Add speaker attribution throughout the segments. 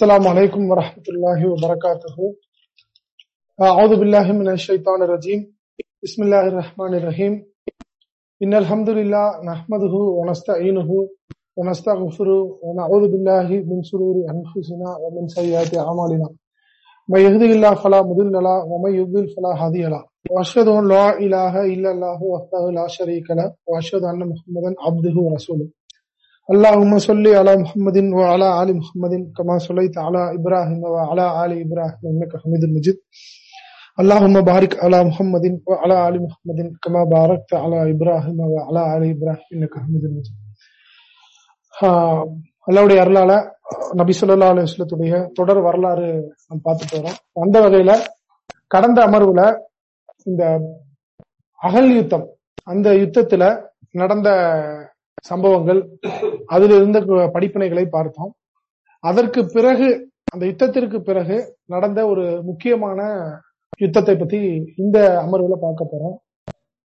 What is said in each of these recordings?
Speaker 1: السلام عليكم ورحمة الله وبركاته. أعوذ بالله من الشيطان الرجيم. بسم الله الرحمن الرحيم. إن الحمد لله نحمده ونستعينه ونستغفره ونعوذ بالله من شرور أنفسنا ومن سيئات أعمالنا. من يهده الله فلا مضل له ومن يضلل فلا هادي له. وأشهد أن لا إله إلا الله وحده لا شريك له وأشهد أن محمدا عبده ورسوله. اللهم صل على محمد وعلى آل محمد كما صليت على إبراهيم وعلى آل إبراهيم إنك حميد مجيد اللهم بارك على محمد وعلى آل محمد كما باركت على إبراهيم وعلى آل إبراهيم إنك حميد مجيد அல்லாவுடைய அருளால நபி சொல்லா அலுவலத்துடைய தொடர் வரலாறு நம்ம பார்த்துட்டு வரோம் அந்த வகையில கடந்த அமர்வுல இந்த அகல் யுத்தம் அந்த யுத்தத்துல நடந்த சம்பவங்கள் அதில் இருந்த படிப்பினைகளை பார்த்தோம். அதற்கு பிறகு அந்த யுத்தத்திற்கு பிறகு நடந்த ஒரு முக்கியமான யுத்தத்தை பத்தி இந்த அமர்வுல பார்க்க போறோம்.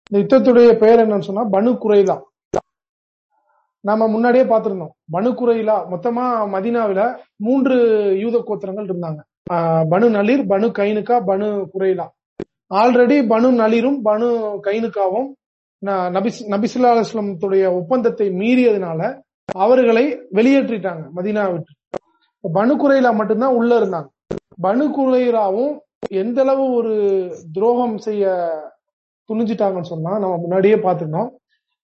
Speaker 1: இந்த யுத்தத்துடைய பெயர் என்னன்னு சொன்னா பனு குறைலா நாம முன்னாடியே பார்த்திருந்தோம். பனு குறைலா மொத்தமா மதினாவில மூன்று யூத கோத்திரங்கள் இருந்தாங்க. பனு நளிர் பனு கைனுக்கா பனு குறைலா ஆல்ரெடி பனு நளிரும் பனு கைனுக்காவும் நபிசுல்லா அலுவலத்துடைய ஒப்பந்தத்தை மீறியதுனால அவர்களை வெளியேற்றிட்டாங்க மதினா விட்டு. பனு குறைலா மட்டும்தான் உள்ள இருந்தாங்க. பனு குறைலாவும் எந்த அளவு ஒரு துரோகம் செய்ய துணிஞ்சிட்டாங்கன்னு சொன்னா நம்ம முன்னாடியே பார்த்திருந்தோம்.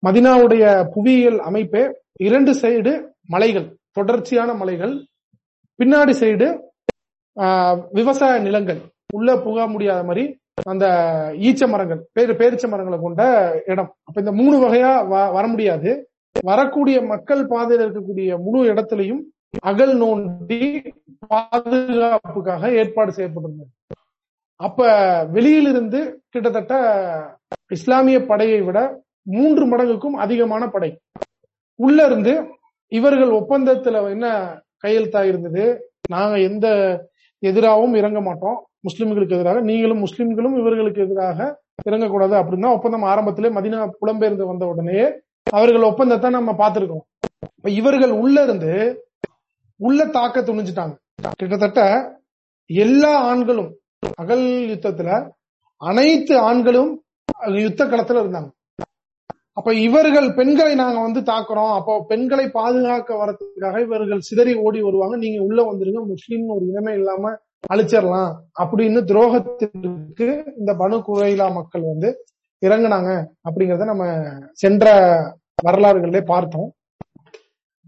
Speaker 1: மதினாவுடைய புவியியல் அமைப்பே இரண்டு சைடு மலைகள் தொடர்ச்சியான மலைகள் பின்னாடி சைடு விவசாய நிலங்கள். உள்ள புக முடியாத மாதிரி அந்த ஈச்ச மரங்கள் பேரு பேரிச்ச மரங்களை கொண்ட இடம். அப்ப இந்த மூணு வகையா வர முடியாது. வரக்கூடிய மக்கள் பாதையில் இருக்கக்கூடிய முழு இடத்திலையும் அகல் நோண்டி பாதுகாப்புக்காக ஏற்பாடு செய்யப்பட்டிருந்தது. அப்ப வெளியிலிருந்து கிட்டத்தட்ட இஸ்லாமிய படையை விட மூன்று மடங்குக்கும் அதிகமான படை. உள்ள இருந்து இவர்கள் ஒப்பந்தத்துல என்ன கையெழுத்தா இருந்தது? நாங்க எந்த எதிராகவும் இறங்க மாட்டோம். முஸ்லிம்களுக்கு எதிராக நீங்களும் முஸ்லிம்களும் இவர்களுக்கு எதிராக இறங்கக்கூடாது அப்படின்னா ஒப்பந்தம் ஆரம்பத்திலே மதினா புலம்பெயர்ந்து வந்த உடனே அவர்கள் ஒப்பந்தத்தை நம்ம பார்த்திருக்கோம். இப்ப இவர்கள் உள்ள இருந்து உள்ள தாக்க துணிஞ்சிட்டாங்க கிட்டத்தட்ட எல்லா ஆண்களும் அகல் யுத்தத்துல அனைத்து ஆண்களும் யுத்த களத்துல இருந்தாங்க. அப்ப இவர்கள் பெண்களை நாங்க வந்து தாக்குறோம். அப்போ பெண்களை பாதுகாக்க வரதுக்காக இவர்கள் சிதறி ஓடி வருவாங்க. நீங்க உள்ள வந்துருங்க. முஸ்லீம் ஒரு இனமே இல்லாம அழிச்சிடலாம். அப்படின்னு துரோகத்திற்கு இந்த பனு குறைலா மக்கள் வந்து இறங்குனாங்க அப்படிங்கறத நம்ம சென்ற வரலாறுகளிலே பார்த்தோம்.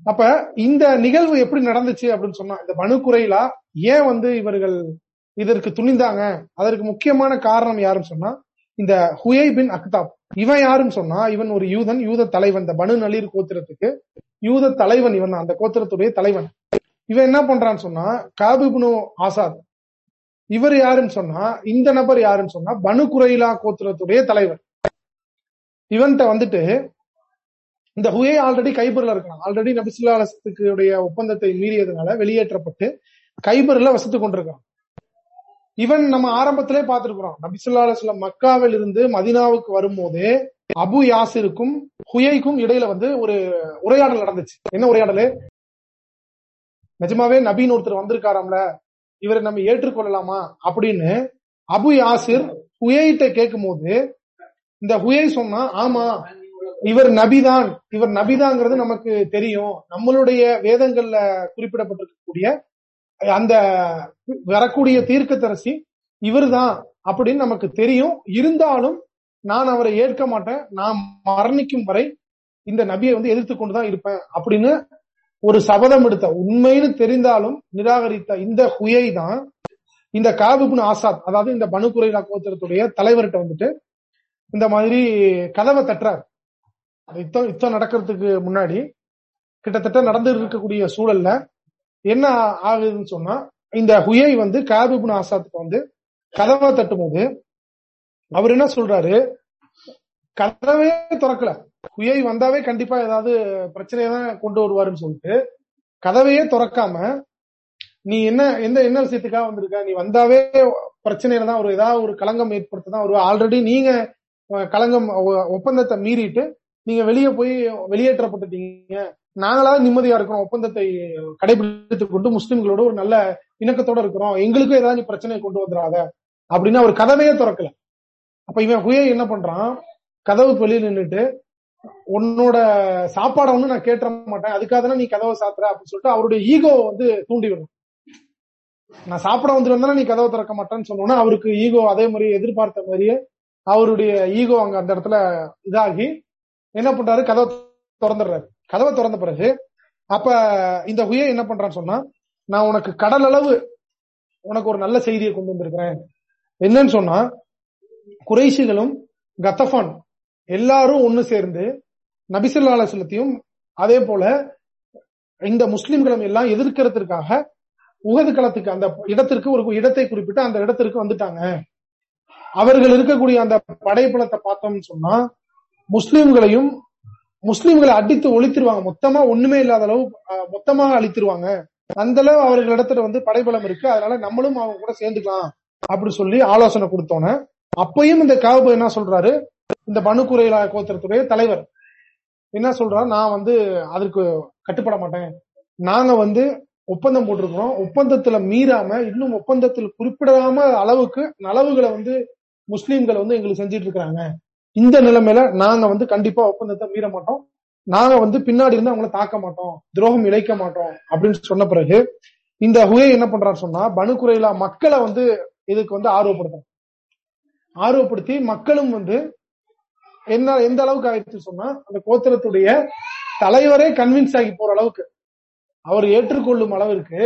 Speaker 1: அப்ப இந்த நிகழ்வு எப்படி நடந்துச்சு அப்படின்னு சொன்னா இந்த பனு குறைலா ஏன் வந்து இவர்கள் இதற்கு துணிந்தாங்க? அதற்கு முக்கியமான காரணம் யாருன்னு சொன்னா இந்த ஹுயை பின் அக்தாப். இவன் யாருன்னு சொன்னா இவன் ஒரு யூதன் யூத தலைவன். இந்த பனு நளிர் கோத்திரத்துக்கு யூத தலைவன் இவன் அந்த கோத்திரத்துடைய தலைவன். இவன் என்ன பண்றான்னு சொன்னா காபிபுனு ஆசாத் இவர் யாருன்னு சொன்னா இந்த நபர் யாருன்னு சொன்னா பனு குரைலா கோத்திரத்துடைய தலைவர். இவன்கிட்ட வந்துட்டு இந்த ஹுயே ஆல்ரெடி கைபர்ல இருக்கான். ஆல்ரெடி நபிசுல்லாத்துக்குடைய ஒப்பந்தத்தை மீறியதுனால வெளியேற்றப்பட்டு கைபர்ல வசித்து கொண்டிருக்கான். இவன் நம்ம ஆரம்பத்திலே பார்த்திருக்கிறோம் நபிசுல்லா மக்காவில் இருந்து மதினாவுக்கு வரும்போதே அபு யாசிருக்கும் ஹுயைக்கும் இடையில வந்து ஒரு உரையாடல் நடந்துச்சு. என்ன உரையாடலு? நிஜமாவே நபின்னு ஒருத்தர் வந்திருக்காராம்ல? இவரை நம்ம ஏற்றுக்கொள்ளலாமா அப்படின்னு அபு யாசிர் ஹுயிட்ட கேட்கும் போது இந்த ஹுயை சொன்னா ஆமா இவர் நபிதான் இவர் நபிதாங்கிறது நமக்கு தெரியும். நம்மளுடைய வேதங்கள்ல குறிப்பிடப்பட்டிருக்கக்கூடிய அந்த வரக்கூடிய தீர்க்கத்தரசி இவர் தான் அப்படின்னு நமக்கு தெரியும். இருந்தாலும் நான் அவரை ஏற்க மாட்டேன். நான் மரணிக்கும் வரை இந்த நபியை வந்து எதிர்த்து கொண்டுதான் இருப்பேன் அப்படின்னு ஒரு சபதம் எடுத்த உண்மைன்னு தெரிந்தாலும் நிராகரித்த இந்த ஹுயை தான் இந்த காபுபின் ஆசாத் அதாவது இந்த பனு குறைலா கோத்திரத்துடைய தலைவர்கிட்ட வந்துட்டு இந்த மாதிரி கதவை தட்டுறார். யுத்தம் யுத்தம் நடக்கிறதுக்கு முன்னாடி கிட்டத்தட்ட நடந்து இருக்கக்கூடிய சூழல்ல என்ன ஆகுதுன்னு சொன்னா இந்த ஹுயை வந்து காபிபுன் ஆசாத்துக்கு வந்து கதவை தட்டும் போது அவர் என்ன சொல்றாரு? கதவே திறக்கல. ஹுயை வந்தாவே கண்டிப்பா ஏதாவது பிரச்சனையை தான் கொண்டு வருவாருன்னு சொல்லிட்டு கதவையே திறக்காம நீ என்ன எந்த என்ன விஷயத்துக்காக வந்திருக்க? நீ வந்தாவே பிரச்சனையில தான் ஒரு ஏதாவது ஒரு களங்கம் ஏற்படுத்த தான் வருவா ஆல்ரெடி நீங்க களங்கம் ஒப்பந்தத்தை மீறிட்டு நீங்க வெளியே போய் வெளியேற்றப்பட்டுட்டீங்க. நாங்களா நிம்மதியா இருக்கிறோம். ஒப்பந்தத்தை கடைபிடித்துக் கொண்டு முஸ்லிம்களோட ஒரு நல்ல இணக்கத்தோட இருக்கிறோம். எங்களுக்கும் ஏதாவது பிரச்சனையை கொண்டு வந்துடாத. அப்படின்னு அவர் கதவையே திறக்கல. அப்ப இவன் ஹுயை என்ன பண்றான்? கதவு வெளியில் நின்றுட்டு உன்னோட சாப்பாடை ஒண்ணு நான் கேட்ட மாட்டேன். அதுக்காக தானே நீ கதவை சாத்துற அப்படின்னு சொல்லிட்டு அவருடைய ஈகோ வந்து தூண்டி விடும் நான் சாப்பிட வந்துட்டு நீ கதவை திறக்க மாட்டேன்னு சொன்னோன்னா அவருக்கு ஈகோ அதே மாதிரி எதிர்பார்த்த மாதிரியே அவருடைய ஈகோ அங்க அந்த இடத்துல இதாகி என்ன பண்றாரு? கதவை திறந்துடுறாரு. கதவை திறந்த பிறகு அப்ப இந்த ஹுயே என்ன பண்றான்னு சொன்னா நான் உனக்கு கடல் அளவு உனக்கு ஒரு நல்ல செய்தியை கொண்டு வந்திருக்கிறேன். என்னன்னு சொன்னா குறைசிகளும் கத்தஃபான் எல்லாரும் ஒண்ணு சேர்ந்து நபிசுல்லா அலுவலத்தையும் அதே போல இந்த முஸ்லிம்களும் எல்லாம் எதிர்க்கிறதுக்காக உகது களத்துக்கு அந்த இடத்திற்கு ஒரு இடத்தை குறிப்பிட்டு அந்த இடத்திற்கு வந்துட்டாங்க. அவர்கள் இருக்கக்கூடிய அந்த படைப்பலத்தை பார்த்தோம்னு சொன்னா முஸ்லிம்களையும் முஸ்லிம்களை அடித்து ஒழித்திருவாங்க. மொத்தமா ஒண்ணுமே இல்லாத அளவு மொத்தமாக அழித்திருவாங்க. அந்த அளவு அவர்கள் இடத்துல வந்து படைபலம் இருக்கு. அதனால நம்மளும் அவங்க கூட சேர்ந்துக்கலாம். அப்படி சொல்லி ஆலோசனை கொடுத்தோன்னே அப்பயும் இந்த காபு என்ன சொல்றாரு? இந்த பனுக்குறையில கோத்திரத்துடைய தலைவர். என்ன சொல்றாரு நான் வந்து அதற்கு கட்டுப்பட மாட்டேன். நாங்க வந்து ஒப்பந்தம் போட்டிருக்கிறோம். ஒப்பந்தத்துல மீறாம இன்னும் ஒப்பந்தத்தில் குறிப்பிடாம அளவுக்கு நலவுகளை வந்து முஸ்லீம்கள் வந்து எங்களுக்கு செஞ்சிட்டு இருக்கிறாங்க இந்த நிலைமையில நாங்க வந்து கண்டிப்பா ஒப்பந்தத்தை மீற மாட்டோம். நாங்க வந்து பின்னாடி இருந்து அவங்கள தாக்க மாட்டோம். துரோகம் இழைக்க மாட்டோம் அப்படின்னு சொன்ன பிறகு இந்த ஹுயை என்ன பண்றாரு சொன்னா பனுக்குறையிலா மக்களை வந்து இதுக்கு வந்து ஆர்வப்படுத்தும் ஆர்வப்படுத்தி மக்களும் வந்து என்ன எந்த அளவுக்கு ஆயிடுச்சு சொன்னா அந்த கோத்திரத்துடைய தலைவரே கன்வின்ஸ் ஆகி போற அளவுக்கு. அவர் ஏற்றுக்கொள்ளும் அளவிற்கு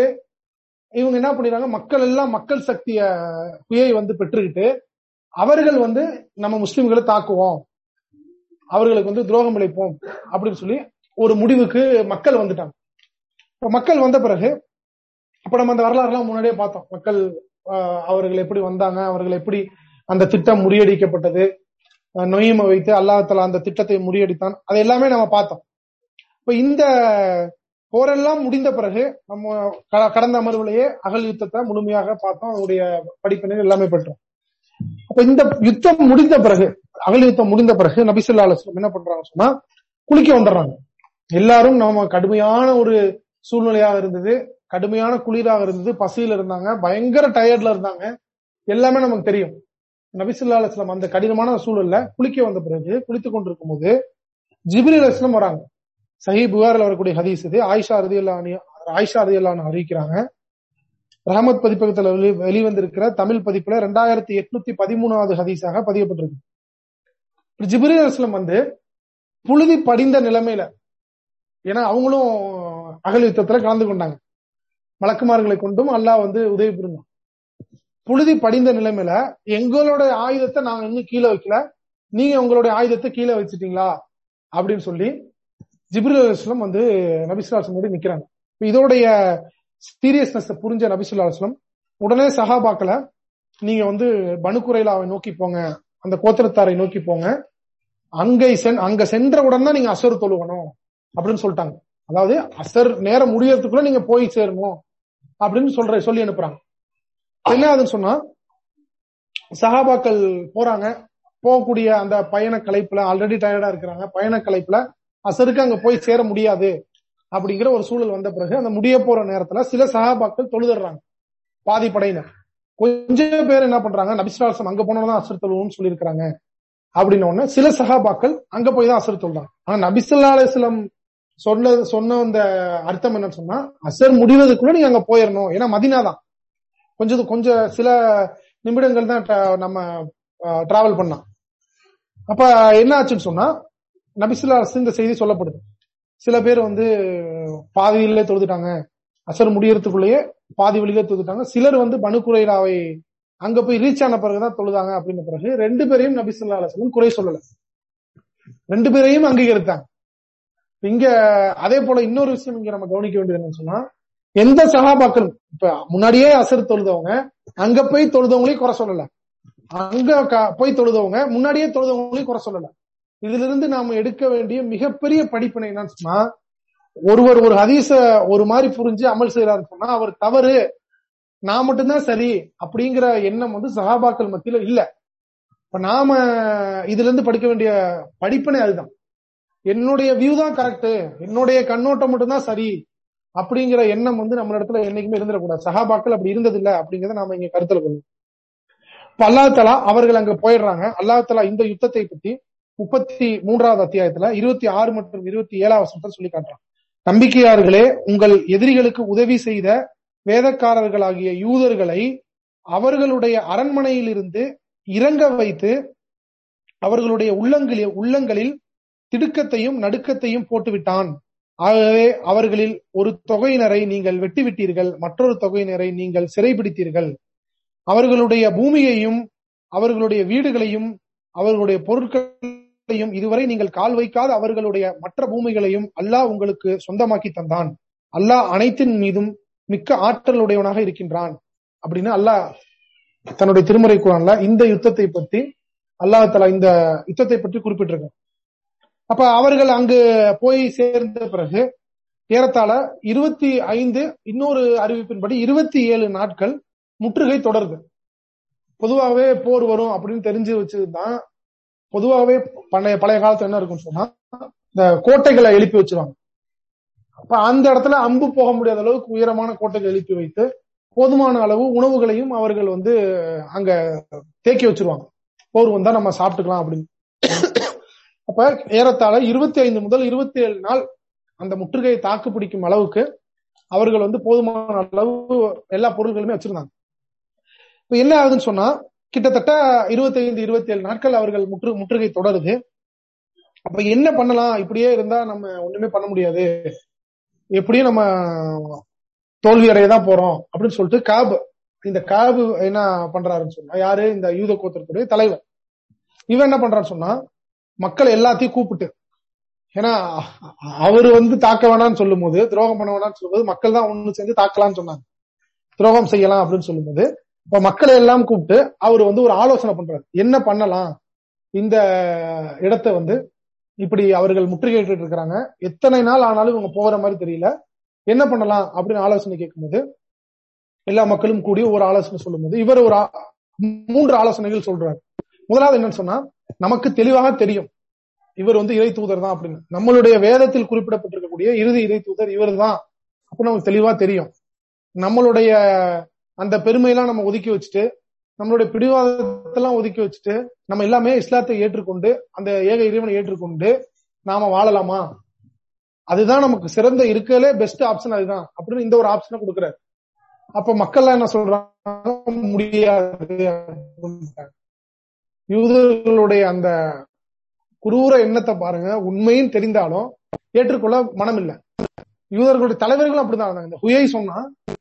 Speaker 1: இவங்க என்ன பண்ணிடுறாங்க மக்கள் எல்லாம் மக்கள் சக்திய புயை வந்து பெற்றுக்கிட்டு அவர்கள் வந்து நம்ம முஸ்லிம்களை தாக்குவோம் அவர்களுக்கு வந்து துரோகம் இழைப்போம் அப்படின்னு சொல்லி ஒரு முடிவுக்கு மக்கள் வந்துட்டாங்க. இப்ப மக்கள் வந்த பிறகு அப்ப நம்ம அந்த வரலாறுலாம் முன்னாடியே பார்த்தோம். மக்கள் அவர்கள் எப்படி வந்தாங்க அவர்கள் எப்படி அந்த திட்டம் முறியடிக்கப்பட்டது நொய்மை வைத்து அல்லாஹால அந்த திட்டத்தை முறியடித்தான். அதை எல்லாமே நம்ம பார்த்தோம். இப்ப இந்த போரெல்லாம் முடிந்த பிறகு நம்ம கடந்த அமர்வுலேயே அகல் யுத்தத்தை முழுமையாக பார்த்தோம். அவருடைய படிப்பினை எல்லாமே பெற்றோம். அப்ப இந்த யுத்தம் முடிந்த பிறகு அகல் யுத்தம் முடிந்த பிறகு நபிசுல்லா அலுவலம் என்ன பண்றாங்க சொன்னா குளிக்க வந்துடுறாங்க. எல்லாரும் நம்ம கடுமையான ஒரு சூழ்நிலையாக இருந்தது. கடுமையான குளிராக இருந்தது. பசியில இருந்தாங்க. பயங்கர டயர்ட்ல இருந்தாங்க. எல்லாமே நமக்கு தெரியும். நபிசுல்லா அலுவலம் அந்த கடினமான சூழல்ல குளிக்க வந்த பிறகு குளித்துக் கொண்டிருக்கும் போது ஜிபிரி அலுவலம் வராங்க. சஹி புகாரில் வரக்கூடிய ஹதீஸ் இது. ஆயிஷா அறுதி ஆயிஷா அறுதி அறிவிக்கிறாங்க. ரஹமத் பதிப்பகத்துல வெளி வெளிவந்திருக்கிற தமிழ் பதிப்புல ரெண்டாயிரத்தி எட்நூத்தி பதிமூணாவது ஹதீஸாக பதியப்பட்டிருக்கு. ஜிபிரி அலுவலம் வந்து புழுதி படிந்த நிலைமையில ஏன்னா அவங்களும் அகல் யுத்தத்துல கலந்து கொண்டாங்க. மலக்குமார்களை கொண்டும் அல்லாஹ் வந்து உதவி புரிந்தான். புழுதி படிந்த நிலைமையில எங்களோட ஆயுதத்தை நாங்க இன்னும் கீழே வைக்கல. நீங்க உங்களுடைய ஆயுதத்தை கீழே வச்சுட்டீங்களா? அப்படின்னு சொல்லி ஜிப்ருல் வந்து நபிசுல்லாஸ்லம் நிக்கிறாங்க. இதோடைய சீரியஸ்னஸ் புரிஞ்ச நபிசுல்லாஸ்லம் உடனே சஹாபாக்களை நீங்க வந்து பனுக்குறையிலாவை நோக்கி போங்க அந்த கோத்திரத்தாரை நோக்கி போங்க. அங்க அங்க சென்ற தான் நீங்க அசர் தொழுகணும் அப்படின்னு சொல்லிட்டாங்க. அதாவது அசர் நேரம் முடியறதுக்குள்ள நீங்க போய் சேரணும் அப்படின்னு சொல்ற சொல்லி அனுப்புறாங்க. என்ன ஆகுதுன்னு சொன்னா சஹாபாக்கள் போறாங்க போகக்கூடிய அந்த பயண கலைப்புல ஆல்ரெடி டயர்டா இருக்கிறாங்க பயண கலைப்புல அசருக்கு அங்க போய் சேர முடியாது அப்படிங்கிற ஒரு சூழல் வந்த பிறகு அந்த முடிய போற நேரத்துல சில சகாபாக்கள் தொழுதுறாங்க பாதி படையினர். கொஞ்சம் பேர் என்ன பண்றாங்க நபிசுலாசம் அங்க போனதான் அசர் தொழுவோம்னு சொல்லியிருக்கிறாங்க அப்படின்னு சில சகாபாக்கள் அங்க போய் தான் அசர் தொழுறாங்க. ஆனா நபிசுல்லா அலிஸ்லாம் சொன்ன சொன்ன அந்த அர்த்தம் என்ன சொன்னா அசர் முடிவதுக்குள்ள நீங்க அங்க போயிடணும் ஏன்னா மதினா தான். கொஞ்சம் கொஞ்சம் சில நிமிடங்கள் தான் நம்ம டிராவல் பண்ணோம் அப்ப என்ன ஆச்சுன்னு சொன்னா நபிசுல்லா இந்த செய்தி சொல்லப்படுது. சில பேர் வந்து பாதியிலே தொழுதுட்டாங்க. அசர் முடியறதுக்குள்ளேயே பாதி வழியிலே தொழுதுட்டாங்க. சிலர் வந்து பனுக்குறையிலாவை அங்க போய் ரீச் ஆன பிறகுதான் தொழுதாங்க அப்படின்ன பிறகு ரெண்டு பேரையும் நபிசுல்லா அலுவலம் குறை சொல்லல. ரெண்டு பேரையும் அங்கீகரித்தாங்க. இங்க அதே போல இன்னொரு விஷயம் இங்க நம்ம கவனிக்க வேண்டியது என்னன்னு சொன்னா எந்த சகாபாக்கள் இப்ப முன்னாடியே அசர் தொழுதவங்க அங்க போய் தொழுதவங்களையும் குறை சொல்லல. அங்க போய் தொழுதவங்க முன்னாடியே தொழுதவங்களையும் குறை சொல்லல. இதுல இருந்து நாம எடுக்க வேண்டிய மிகப்பெரிய படிப்பினை என்னன்னு சொன்னா ஒருவர் ஒரு ஹதீச ஒரு மாதிரி புரிஞ்சு அமல் செய்யறாரு சொன்னா அவர் தவறு நான் மட்டும்தான் சரி அப்படிங்கிற எண்ணம் வந்து சகாபாக்கள் மத்தியில இல்ல. இப்ப நாம இதுல இருந்து படிக்க வேண்டிய படிப்பினை அதுதான். என்னுடைய வியூ தான் கரெக்ட் என்னுடைய கண்ணோட்டம் மட்டும்தான் சரி. அப்படிங்கிற எண்ணம் வந்து நம்ம இடத்துல என்னைக்குமே இருந்துடக்கூடாது. சகாபாக்கள் அப்படி இருந்தது இல்லை அப்படிங்கறத நாம இங்க கருத்துல கொள்ளும் அல்லாஹலா அவர்கள் அங்க போயிடுறாங்க. அல்லாஹலா இந்த யுத்தத்தை பத்தி முப்பத்தி மூன்றாவது அத்தியாயத்துல இருபத்தி ஆறு மற்றும் இருபத்தி ஏழாவது வருஷத்தை சொல்லி காட்டுறான் நம்பிக்கையாளர்களே உங்கள் எதிரிகளுக்கு உதவி செய்த வேதக்காரர்களாகிய யூதர்களை அவர்களுடைய அரண்மனையில் இருந்து இறங்க வைத்து அவர்களுடைய உள்ளங்களில் உள்ளங்களில் திடுக்கத்தையும் நடுக்கத்தையும் போட்டுவிட்டான். ஆகவே அவர்களில் ஒரு தொகையினரை நீங்கள் வெட்டிவிட்டீர்கள் மற்றொரு தொகையினரை நீங்கள் சிறைபிடித்தீர்கள். அவர்களுடைய பூமியையும் அவர்களுடைய வீடுகளையும் அவர்களுடைய பொருட்களையும் இதுவரை நீங்கள் கால் வைக்காத அவர்களுடைய மற்ற பூமிகளையும் அல்லாஹ் உங்களுக்கு சொந்தமாக்கி தந்தான். அல்லாஹ் அனைத்தின் மீதும் மிக்க ஆற்றலுடையவனாக இருக்கின்றான். அப்படின்னு அல்லாஹ் தன்னுடைய திருமுறை குரான்ல இந்த யுத்தத்தை பற்றி அல்லாஹ் தலா இந்த யுத்தத்தை பற்றி குறிப்பிட்டிருக்கேன். அப்ப அவர்கள் அங்கு போய் சேர்ந்த பிறகு ஏறத்தாழ இருபத்தி ஐந்து இன்னொரு அறிவிப்பின்படி இருபத்தி ஏழு நாட்கள் முற்றுகை தொடருது. பொதுவாகவே போர் வரும் அப்படின்னு தெரிஞ்சு வச்சுதான் பொதுவாகவே பழைய பழைய காலத்துல என்ன இருக்கும்னு சொன்னா இந்த கோட்டைகளை எழுப்பி வச்சிருவாங்க. அப்ப அந்த இடத்துல அம்பு போக முடியாத அளவுக்கு உயரமான கோட்டைகள் எழுப்பி வைத்து போதுமான அளவு உணவுகளையும் அவர்கள் வந்து அங்க தேக்கி வச்சிருவாங்க. போர் வந்தா நம்ம சாப்பிட்டுக்கலாம் அப்படின்னு. அப்ப ஏறத்தாழ இருபத்தி ஐந்து முதல் இருபத்தி ஏழு நாள் அந்த முற்றுகையை தாக்கு பிடிக்கும் அளவுக்கு அவர்கள் வந்து போதுமான அளவு எல்லா பொருள்களுமே வச்சிருந்தாங்க. இப்ப என்ன ஆகுதுன்னு சொன்னா கிட்டத்தட்ட இருபத்தி ஐந்து இருபத்தி ஏழு நாட்கள் அவர்கள் முற்று முற்றுகை தொடருது. அப்ப என்ன பண்ணலாம்? இப்படியே இருந்தா நம்ம ஒண்ணுமே பண்ண முடியாது. எப்படியும் நம்ம தோல்வி அடைய தான் போறோம் அப்படின்னு சொல்லிட்டு காபு இந்த காபு என்ன பண்றாருன்னு சொன்னா யாரு? இந்த யூத கோத்திரத்துடைய தலைவர். இவன் என்ன பண்றான்னு சொன்னா மக்கள் எல்லாத்தையும் கூப்பிட்டு. ஏன்னா அவரு வந்து தாக்க வேணாம்னு சொல்லும் போது துரோகம் பண்ண வேணாம்னு சொல்லும்போது மக்கள் தான் ஒண்ணு சேர்ந்து தாக்கலாம்னு சொன்னாங்க. துரோகம் செய்யலாம் அப்படின்னு சொல்லும்போது இப்ப மக்களை எல்லாம் கூப்பிட்டு அவர் வந்து ஒரு ஆலோசனை பண்றாரு. என்ன பண்ணலாம்? இந்த இடத்த வந்து இப்படி அவர்கள் முற்றுகையிட்டு இருக்கிறாங்க. எத்தனை நாள் ஆனாலும் இவங்க போகிற மாதிரி தெரியல. என்ன பண்ணலாம்? அப்படின்னு ஆலோசனை கேட்கும்போது எல்லா மக்களும் கூடி ஒரு ஆலோசனை சொல்லும்போது இவர் ஒரு மூன்று ஆலோசனைகள் சொல்றாரு. முதலாவது என்னன்னு சொன்னா நமக்கு தெளிவாக தெரியும். இவர் வந்து இறை தூதர் தான் அப்படின்னு. நம்மளுடைய வேதத்தில் குறிப்பிடப்பட்டிருக்கக்கூடிய இறுதி இறை தூதர் இவர் தான் அப்படின்னு நமக்கு தெளிவா தெரியும். நம்மளுடைய அந்த பெருமையெல்லாம் நம்ம ஒதுக்கி வச்சுட்டு நம்மளுடைய பிடிவாதத்தெல்லாம் ஒதுக்கி வச்சுட்டு நம்ம எல்லாமே இஸ்லாத்தை ஏற்றுக்கொண்டு அந்த ஏக இறைவனை ஏற்றுக்கொண்டு நாம வாழலாமா? அதுதான் நமக்கு சிறந்த இருக்கலே பெஸ்ட் ஆப்ஷன் அதுதான் அப்படின்னு இந்த ஒரு ஆப்ஷனை கொடுக்குறாரு. அப்ப மக்கள் என்ன சொல்றாங்க? முடியாது. யூதர்களுடைய அந்த குரூர எண்ணத்தை பாருங்க. உண்மையும் தெரிந்தாலும் ஏற்றுக்கொள்ள மனம் இல்லை யூதர்களுடைய தலைவர்களும் அப்படிதான் இருந்தாங்க. இந்த ஹுயை சொன்னா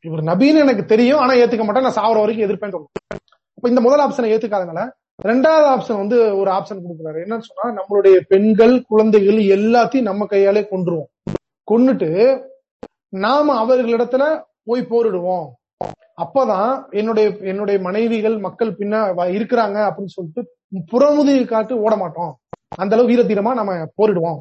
Speaker 1: இவர் நபின்னு எனக்கு தெரியும் ஆனா ஏத்துக்க மாட்டேன் நான் சாவர வரைக்கும் எதிர்ப்பேன்னு சொல்லுவேன் அப்ப இந்த முதல் ஆப்ஷனை ஏத்துக்காதனால ரெண்டாவது ஆப்ஷன் வந்து ஒரு ஆப்ஷன் கொடுக்குறாரு. என்னன்னு சொன்னா நம்மளுடைய பெண்கள் குழந்தைகள் எல்லாத்தையும் நம்ம கையாலே கொண்டுருவோம் கொண்டுட்டு நாம அவர்களிடத்துல போய் போரிடுவோம். அப்பதான் என்னுடைய என்னுடைய மனைவிகள் மக்கள் பின்ன இருக்கிறாங்க அப்படின்னு சொல்லிட்டு புறமுதுகை காட்டு ஓட மாட்டோம். அந்த அளவு வீர நம்ம போரிடுவோம்.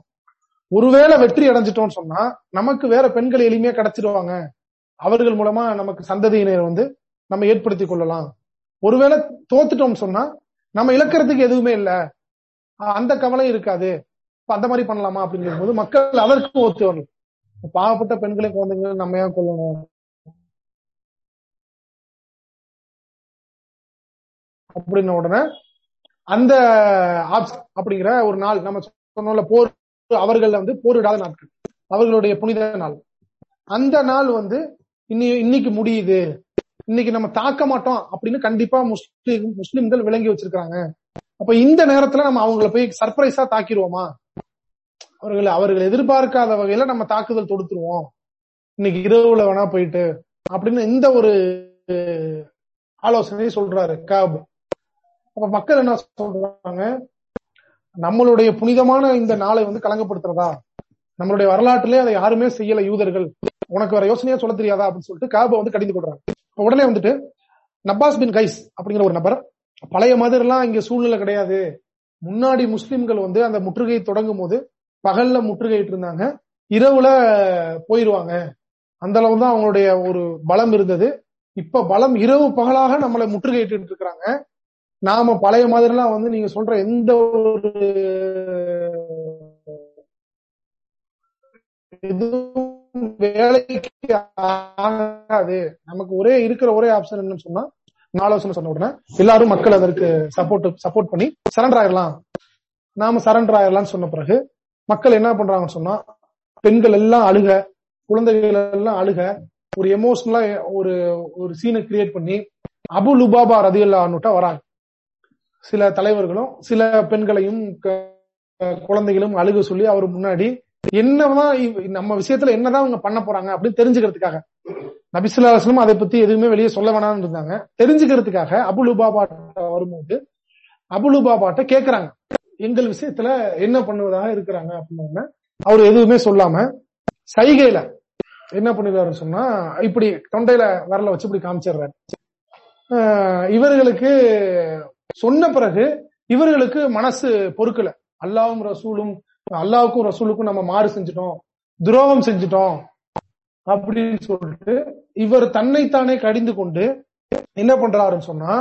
Speaker 1: ஒருவேளை வெற்றி அடைஞ்சிட்டோம்னு சொன்னா நமக்கு வேற பெண்கள் எளிமையா கிடைச்சிருவாங்க. அவர்கள் மூலமா நமக்கு சந்ததியினர் வந்து நம்ம ஏற்படுத்தி கொள்ளலாம். ஒருவேளை தோத்துட்டோம்னு சொன்னா நம்ம இழக்கிறதுக்கு எதுவுமே இல்ல. அந்த கவலை இருக்காது. அந்த மாதிரி பண்ணலாமா அப்படிங்கும் போது மக்கள் அதற்கு ஒத்து வரணும். பாவப்பட்ட பெண்களை குழந்தைங்களை நம்ம ஏன் கொள்ளணும் அப்படின்ன உடனே அந்த ஆப்ஸ் அப்படிங்கிற ஒரு நாள் நம்ம சொன்னோம்ல போர் அவர்கள் வந்து போரிடாத நாட்கள். அவர்களுடைய புனித நாள். அந்த நாள் வந்து இன்னைக்கு முடியுது. இன்னைக்கு நம்ம தாக்க மாட்டோம் அப்படின்னு கண்டிப்பா முஸ்லீம் முஸ்லிம்கள் விளங்கி வச்சிருக்காங்க அப்ப இந்த நேரத்துல நம்ம அவங்கள போய் சர்ப்ரைஸா தாக்கிடுவோமா அவர்கள் அவர்கள் எதிர்பார்க்காத வகையில நம்ம தாக்குதல் தொடுத்துருவோம். இன்னைக்கு இரவுல வேணா போயிட்டு அப்படின்னு இந்த ஒரு ஆலோசனை சொல்றாரு காப். அப்ப மக்கள் என்ன சொல்றாங்க? நம்மளுடைய புனிதமான இந்த நாளை வந்து கலங்கப்படுத்துறதா? நம்மளுடைய வரலாற்றுல அதை யாருமே செய்யல யூதர்கள். உனக்கு வேற யோசனையா சொல்ல தெரியாதா? அப்படின்னு சொல்லிட்டு காப வந்து கடிந்து கொடுறாங்க உடனே வந்துட்டு நப்பாஸ் பின் கைஸ் அப்படிங்கிற ஒரு நபர் பழைய மாதிரி எல்லாம் இங்க சூழ்நிலை கிடையாது. முன்னாடி முஸ்லிம்கள் வந்து அந்த முற்றுகையை தொடங்கும் போது பகல்ல முற்றுகையிட்டு இருந்தாங்க. இரவுல போயிருவாங்க. அந்த அளவு தான் அவங்களுடைய ஒரு பலம் இருந்தது. இப்ப பலம் இரவு பகலாக நம்மளை முற்றுகையிட்டு இருக்கிறாங்க. நாம பழைய மாதிரிலாம் வந்து நீங்க சொல்ற எந்த ஒரு எதுவும் வேலைக்கு ஆகாது. நமக்கு ஒரே இருக்கிற ஒரே ஆப்ஷன் என்னன்னு சொன்னா ஆலோசனை சொன்ன உடனே எல்லாரும் மக்கள் அதற்கு சப்போர்ட் சப்போர்ட் பண்ணி சரண்டர் ஆயிடலாம் நாம சரண்டர் ஆயிடலாம்னு சொன்ன பிறகு மக்கள் என்ன பண்றாங்கன்னு சொன்னா பெண்கள் எல்லாம் அழுக குழந்தைகள் எல்லாம் அழுக ஒரு எமோஷனலா ஒரு ஒரு சீனை கிரியேட் பண்ணி அபு லுபாபா ரதியுல்லான்னுட்டா வராங்க. சில தலைவர்களும் சில பெண்களையும் குழந்தைகளும் அழுக சொல்லி அவர் முன்னாடி என்னதான் நம்ம விஷயத்துல என்னதான் அவங்க பண்ண போறாங்க அப்படின்னு தெரிஞ்சுக்கிறதுக்காக. நபிசுல்லாஸ்லும் அதை பத்தி எதுவுமே வெளியே சொல்ல வேணாம்னு இருந்தாங்க. தெரிஞ்சுக்கிறதுக்காக அபுலுபா பாட்ட வரும்போது அபுலுபாபாட்ட கேக்குறாங்க. எங்கள் விஷயத்துல என்ன பண்ணுவதாக இருக்கிறாங்க அப்படின்னு அவர் எதுவுமே சொல்லாம சைகையில என்ன பண்ணிடுவாருன்னு சொன்னா இப்படி தொண்டையில வரல வச்சு இப்படி காமிச்சிடுறாரு. இவர்களுக்கு சொன்ன பிறகு இவர்களுக்கு மனசு பொறுக்கல. அல்லாவும் ரசூலும் அல்லாவுக்கும் ரசூலுக்கும் நம்ம மாறு செஞ்சிட்டோம் துரோகம் செஞ்சிட்டோம் அப்படின்னு சொல்லிட்டு இவர் தன்னைத்தானே கடிந்து கொண்டு என்ன பண்றாருன்னு சொன்னா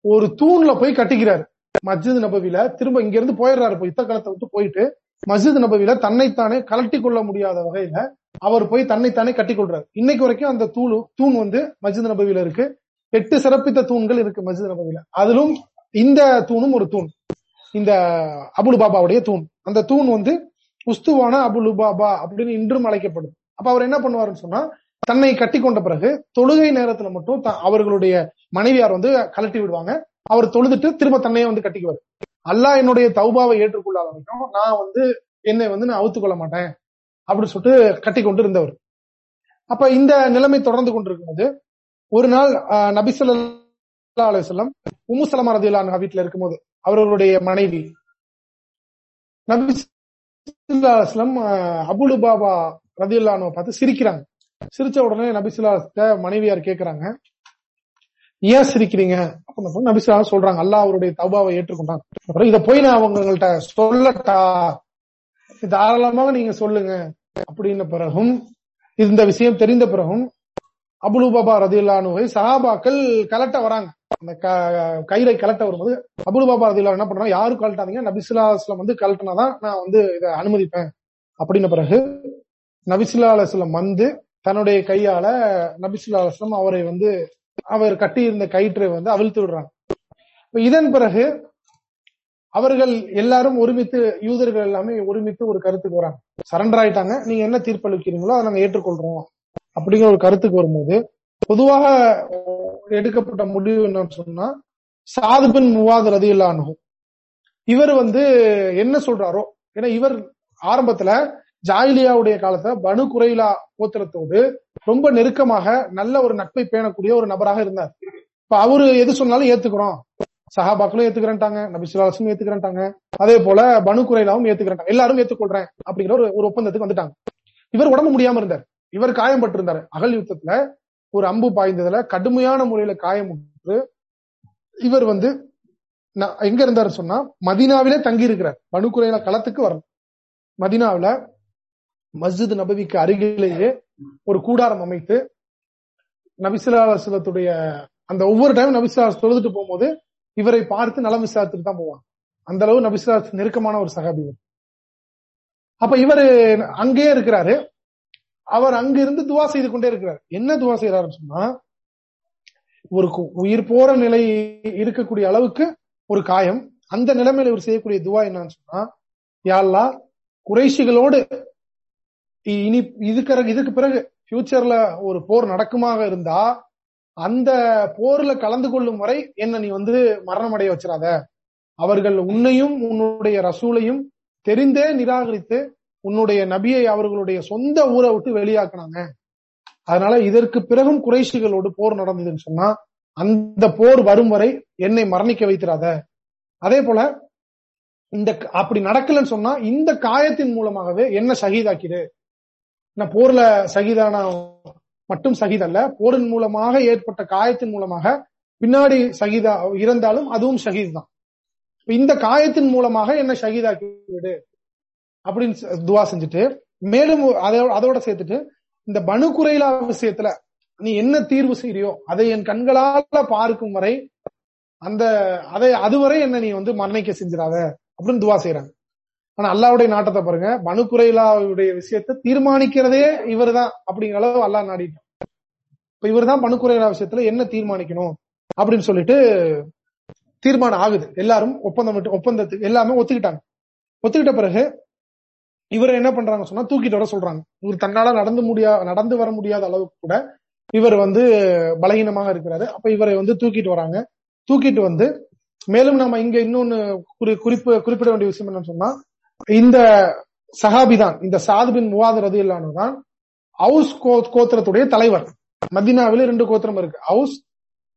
Speaker 1: ஒரு தூண்ல போய் கட்டிக்கிறாரு. மஸ்ஜித் நபவில திரும்ப இங்க இருந்து போயிடுறாரு யுத்த காலத்தை விட்டு போயிட்டு மஸ்ஜித் நபவில தன்னைத்தானே கலட்டி கொள்ள முடியாத வகையில அவர் போய் தன்னைத்தானே கட்டி கொள்றாரு. இன்னைக்கு வரைக்கும் அந்த தூள் தூண் வந்து மஸ்ஜித் நபவில இருக்கு. எட்டு சிறப்பித்த தூண்கள் இருக்கு மஸ்ஜித் நபவில. அதிலும் இந்த தூணும் ஒரு தூண். இந்த அபுல் பாபாவுடைய தூண். அந்த தூண் வந்து உஸ்துவான அபுல் பாபா அப்படின்னு இன்றும் அழைக்கப்படுது அப்ப அவர் என்ன பண்ணுவாருன்னு சொன்னா தன்னை கட்டி கொண்ட பிறகு தொழுகை நேரத்துல மட்டும் அவர்களுடைய மனைவியார் வந்து கலட்டி விடுவாங்க. அவர் தொழுதுட்டு திரும்ப தன்னையே வந்து கட்டிக்குவார். அல்லாஹ் என்னுடைய தௌபாவை ஏற்றுக்கொள்ளாத வரைக்கும் நான் வந்து என்னை வந்து நான் அவுத்துக்கொள்ள மாட்டேன் அப்படின்னு சொல்லிட்டு கட்டி கொண்டு இருந்தவர். அப்ப இந்த நிலைமை தொடர்ந்து கொண்டிருக்கும்போது ஒரு நாள் நபிசல்ல அலுவலம் உமுசலம் ரதியுல்லா வீட்டுல இருக்கும்போது அவர்களுடைய மனைவி நபிசுல்லாஸ்லம் அபுலு பாபா ரதியுல்லானோ பார்த்து சிரிக்கிறாங்க. சிரிச்ச உடனே நபிசுல்லா மனைவியார் கேக்குறாங்க ஏன் சிரிக்கிறீங்க? அப்படின்னு நபிசுல்லா சொல்றாங்க அல்லாஹ் அவருடைய தபாவை ஏற்றுக்கொண்டாங்க அப்புறம் இதை போய் நான் அவங்கள்ட்ட சொல்லட்டா? தாராளமாக நீங்க சொல்லுங்க. அப்படின்ன பிறகும் இந்த விஷயம் தெரிந்த பிறகும் அபுலு பாபா ரதியுல்லானுவை சஹாபாக்கள் கலட்ட வராங்க. அந்த கயிறை கலட்ட வரும்போது அபுல் பாபா அதில் என்ன பண்றாங்க யாரும் கலட்டாதீங்க நபிசுல்லா அஸ்லம் வந்து கலட்டினாதான் நான் வந்து இதை அனுமதிப்பேன். அப்படின்ன பிறகு நபிசுல்லா அலுவலம் வந்து தன்னுடைய கையால நபிசுல்லா அலுவலம் அவரை வந்து அவர் கட்டி இருந்த கயிற்றை வந்து அவிழ்த்து விடுறாங்க. இதன் பிறகு அவர்கள் எல்லாரும் ஒருமித்து யூதர்கள் எல்லாமே ஒருமித்து ஒரு கருத்துக்கு வராங்க. சரண்டர் ஆயிட்டாங்க. நீங்க என்ன தீர்ப்பளிக்கிறீங்களோ அதை நாங்க ஏற்றுக்கொள்றோம். அப்படிங்கிற ஒரு கருத்துக்கு வரும்போது பொதுவாக எடுக்கப்பட்ட முடிவு என்னன்னு சொன்னா சாதுபின் முவாத் ரதி இல்லானுகும் இவர் வந்து என்ன சொல்றாரோ ஏன்னா இவர் ஆரம்பத்துல ஜாயிலியாவுடைய காலத்தை பனு குறைலா கோத்திரத்தோடு ரொம்ப நெருக்கமாக நல்ல ஒரு நட்பை பேணக்கூடிய ஒரு நபராக இருந்தார். இப்ப அவரு எது சொன்னாலும் ஏத்துக்கிறோம். சஹாபாக்களும் ஏத்துக்கிறேன்ட்டாங்க நபிசுலாசும் ஏத்துக்கிறேன்ட்டாங்க. அதே போல பனு குறைலாவும் ஏத்துக்கிறேன் எல்லாரும் ஏத்துக்கொள்றேன் அப்படிங்கிற ஒரு ஒரு ஒப்பந்தத்துக்கு வந்துட்டாங்க. இவர் உடம்பு முடியாம இருந்தார். இவர் காயம்பட்டிருந்தார். அகல் யுத்தத்துல ஒரு அம்பு பாய்ந்ததுல கடுமையான முறையில காயமுற்று இவர் வந்து எங்க இருந்தாரு சொன்னா மதினாவிலே தங்கி இருக்கிறார் பனுக்குறையில களத்துக்கு வரணும். மதினாவில மஸ்ஜித் நபவிக்கு அருகிலேயே ஒரு கூடாரம் அமைத்து நபிசுலாசலத்துடைய அந்த ஒவ்வொரு டைம் நபிசுலா தொழுதுட்டு போகும்போது இவரை பார்த்து நலம் விசாரத்துக்கு தான் போவாங்க. அந்த அளவு நபிசுலா நெருக்கமான ஒரு சகாபி அப்ப இவர் அங்கேயே இருக்கிறாரு. அவர் அங்கிருந்து துவா செய்து கொண்டே இருக்கிறார். என்ன துவா செய்யறாருன்னு சொன்னா ஒரு உயிர் போற நிலை இருக்கக்கூடிய அளவுக்கு ஒரு காயம் அந்த நிலைமையில இவர் செய்யக்கூடிய துவா என்னன்னு சொன்னா யாழ்லா குறைசிகளோடு இனி இதுக்கு இதுக்கு பிறகு ஃபியூச்சர்ல ஒரு போர் நடக்குமாக இருந்தா அந்த போர்ல கலந்து கொள்ளும் வரை என்ன நீ வந்து மரணமடைய வச்சிடாத அவர்கள் உன்னையும் உன்னுடைய ரசூலையும் தெரிந்தே நிராகரித்து உன்னுடைய நபியை அவர்களுடைய சொந்த ஊரை விட்டு வெளியாக்குனாங்க. அதனால இதற்கு பிறகும் குறைஷிகளோடு போர் நடந்ததுன்னு சொன்னா அந்த போர் வரும் வரை என்னை மரணிக்க வைத்திராத. அதே போல இந்த அப்படி நடக்கலன்னு சொன்னா இந்த காயத்தின் மூலமாகவே என்ன சகிதாக்கிடு. நான் போர்ல சகிதான மட்டும் சகிதல்ல அல்ல போரின் மூலமாக ஏற்பட்ட காயத்தின் மூலமாக பின்னாடி சகிதா இருந்தாலும் அதுவும் ஷஹீத் தான் இந்த காயத்தின் மூலமாக என்ன ஷஹீதாக்கி விடு அப்படின்னு துவா செஞ்சுட்டு மேலும் அதோட சேர்த்துட்டு இந்த பனு குறைலா விஷயத்துல நீ என்ன தீர்வு செய்யறியோ அதை என் கண்களால பார்க்கும் வரை அந்த அதை அதுவரை என்ன நீ வந்து மரணிக்க செஞ்சிடாத அப்படின்னு துவா செய்யறாங்க ஆனா அல்லாவுடைய நாட்டத்தை பாருங்க பனு குறைலாவுடைய விஷயத்தை தீர்மானிக்கிறதே இவர் தான் அப்படிங்கிற அளவு அல்லா நாடிட்டான். இப்ப இவர் தான் பனு குறைலா விஷயத்துல என்ன தீர்மானிக்கணும் அப்படின்னு சொல்லிட்டு தீர்மானம் ஆகுது. எல்லாரும் ஒப்பந்தம் விட்டு ஒப்பந்தத்துக்கு எல்லாமே ஒத்துக்கிட்டாங்க. ஒத்துக்கிட்ட பிறகு இவரை என்ன பண்றாங்க சொன்னா தூக்கிட்டு வர சொல்றாங்க. இவர் தன்னால நடந்து முடியா நடந்து வர முடியாத அளவுக்கு கூட இவர் வந்து பலகீனமாக இருக்கிறாரு. அப்ப இவரை வந்து தூக்கிட்டு வராங்க. தூக்கிட்டு வந்து மேலும் நம்ம இங்க இன்னொன்னு குறிப்பு குறிப்பிட வேண்டிய விஷயம் என்னன்னு சொன்னா இந்த சஹாபிதான் இந்த சாதுபின் முவாத ரது தான் ஹவுஸ் கோத்திரத்துடைய தலைவர். மதினாவில ரெண்டு கோத்திரம் இருக்கு. ஹவுஸ்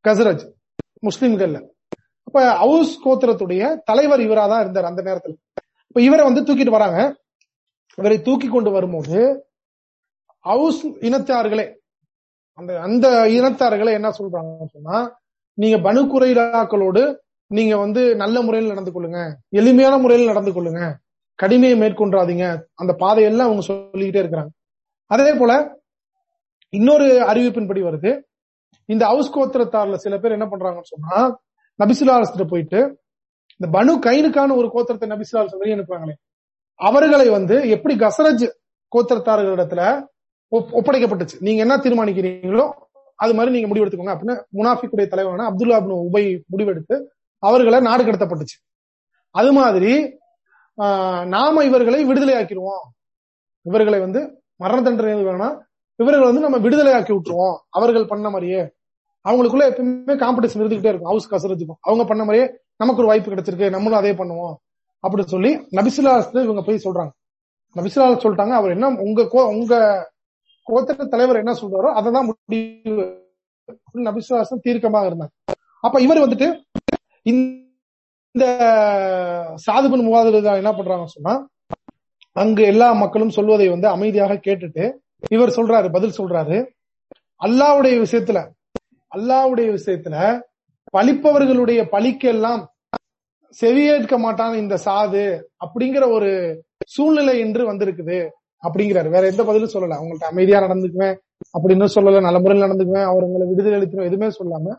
Speaker 1: கசரஜ் முஸ்லிம்கள்ல. அப்ப ஹவுஸ் கோத்திரத்துடைய தலைவர் இவரா தான் இருந்தார் அந்த நேரத்தில். இப்ப இவரை வந்து தூக்கிட்டு வராங்க. இவரை தூக்கி கொண்டு வரும்போது ஹவுஸ் இனத்தார்களே அந்த அந்த இனத்தார்களை என்ன சொல்றாங்க சொன்னா நீங்க பனு குறைலாக்களோடு நீங்க வந்து நல்ல முறையில் நடந்து கொள்ளுங்க எளிமையான முறையில் நடந்து கொள்ளுங்க கடுமையை மேற்கொண்டாதீங்க அந்த பாதையெல்லாம் அவங்க சொல்லிக்கிட்டே இருக்கிறாங்க. அதே போல இன்னொரு அறிவிப்பின்படி வருது இந்த ஹவுஸ் கோத்திரத்தார்ல சில பேர் என்ன பண்றாங்கன்னு சொன்னா நபிசுலாலத்துல போயிட்டு இந்த பனு கைனுக்கான ஒரு கோத்திரத்தை நபிசுலால் சொல்லி அனுப்புறாங்களே அவர்களை வந்து எப்படி கசரஜ் கோத்திரத்தார்களிடத்துல ஒப்படைக்கப்பட்டுச்சு? நீங்க என்ன தீர்மானிக்கிறீங்களோ அது மாதிரி நீங்க முடிவெடுத்துக்கோங்க அப்படின்னு முனாஃபிக்குடைய தலைவரான அப்துல்லா அப்னு உபை முடிவெடுத்து அவர்களை நாடு கடத்தப்பட்டுச்சு. அது மாதிரி நாம இவர்களை விடுதலை ஆக்கிடுவோம் இவர்களை வந்து மரண தண்டனை வேணா இவர்களை வந்து நம்ம விடுதலை ஆக்கி விட்டுருவோம். அவர்கள் பண்ண மாதிரியே. அவங்களுக்குள்ள எப்பவுமே காம்படிஷன் இருந்துகிட்டே இருக்கும். ஹவுஸ் கசரத்துக்கும் அவங்க பண்ண மாதிரியே நமக்கு ஒரு வாய்ப்பு கிடைச்சிருக்கு. நம்மளும் அதே பண்ணுவோம். அப்படின்னு சொல்லி நபிசுல்லா இவங்க போய் சொல்றாங்க. நபிசுல்லா சொல்லிட்டாங்க அவர் என்ன உங்க உங்க கோத்திர தலைவர் என்ன சொல்றாரோ அதை தான் முடிவு நபிசுவாசம் தீர்க்கமாக இருந்தாங்க அப்ப இவர் வந்துட்டு இந்த சாதுபன் முகாதில் என்ன பண்றாங்க சொன்னா அங்கு எல்லா மக்களும் சொல்வதை வந்து அமைதியாக கேட்டுட்டு இவர் சொல்றாரு பதில் சொல்றாரு. அல்லாவுடைய விஷயத்துல அல்லாவுடைய விஷயத்துல பழிப்பவர்களுடைய பழிக்கெல்லாம் செவியேற்க மாட்டான் இந்த சாது அப்படிங்கிற ஒரு சூழ்நிலை என்று வந்திருக்குது அப்படிங்கிறாரு. வேற எந்த பதிலும் சொல்லல. அவங்கள்ட்ட அமைதியா நடந்துக்குவேன் அப்படின்னு சொல்லல. நல்ல முறையில் நடந்துக்குவேன். அவர்களை விடுதலை அளிக்கணும். எதுவுமே சொல்லாம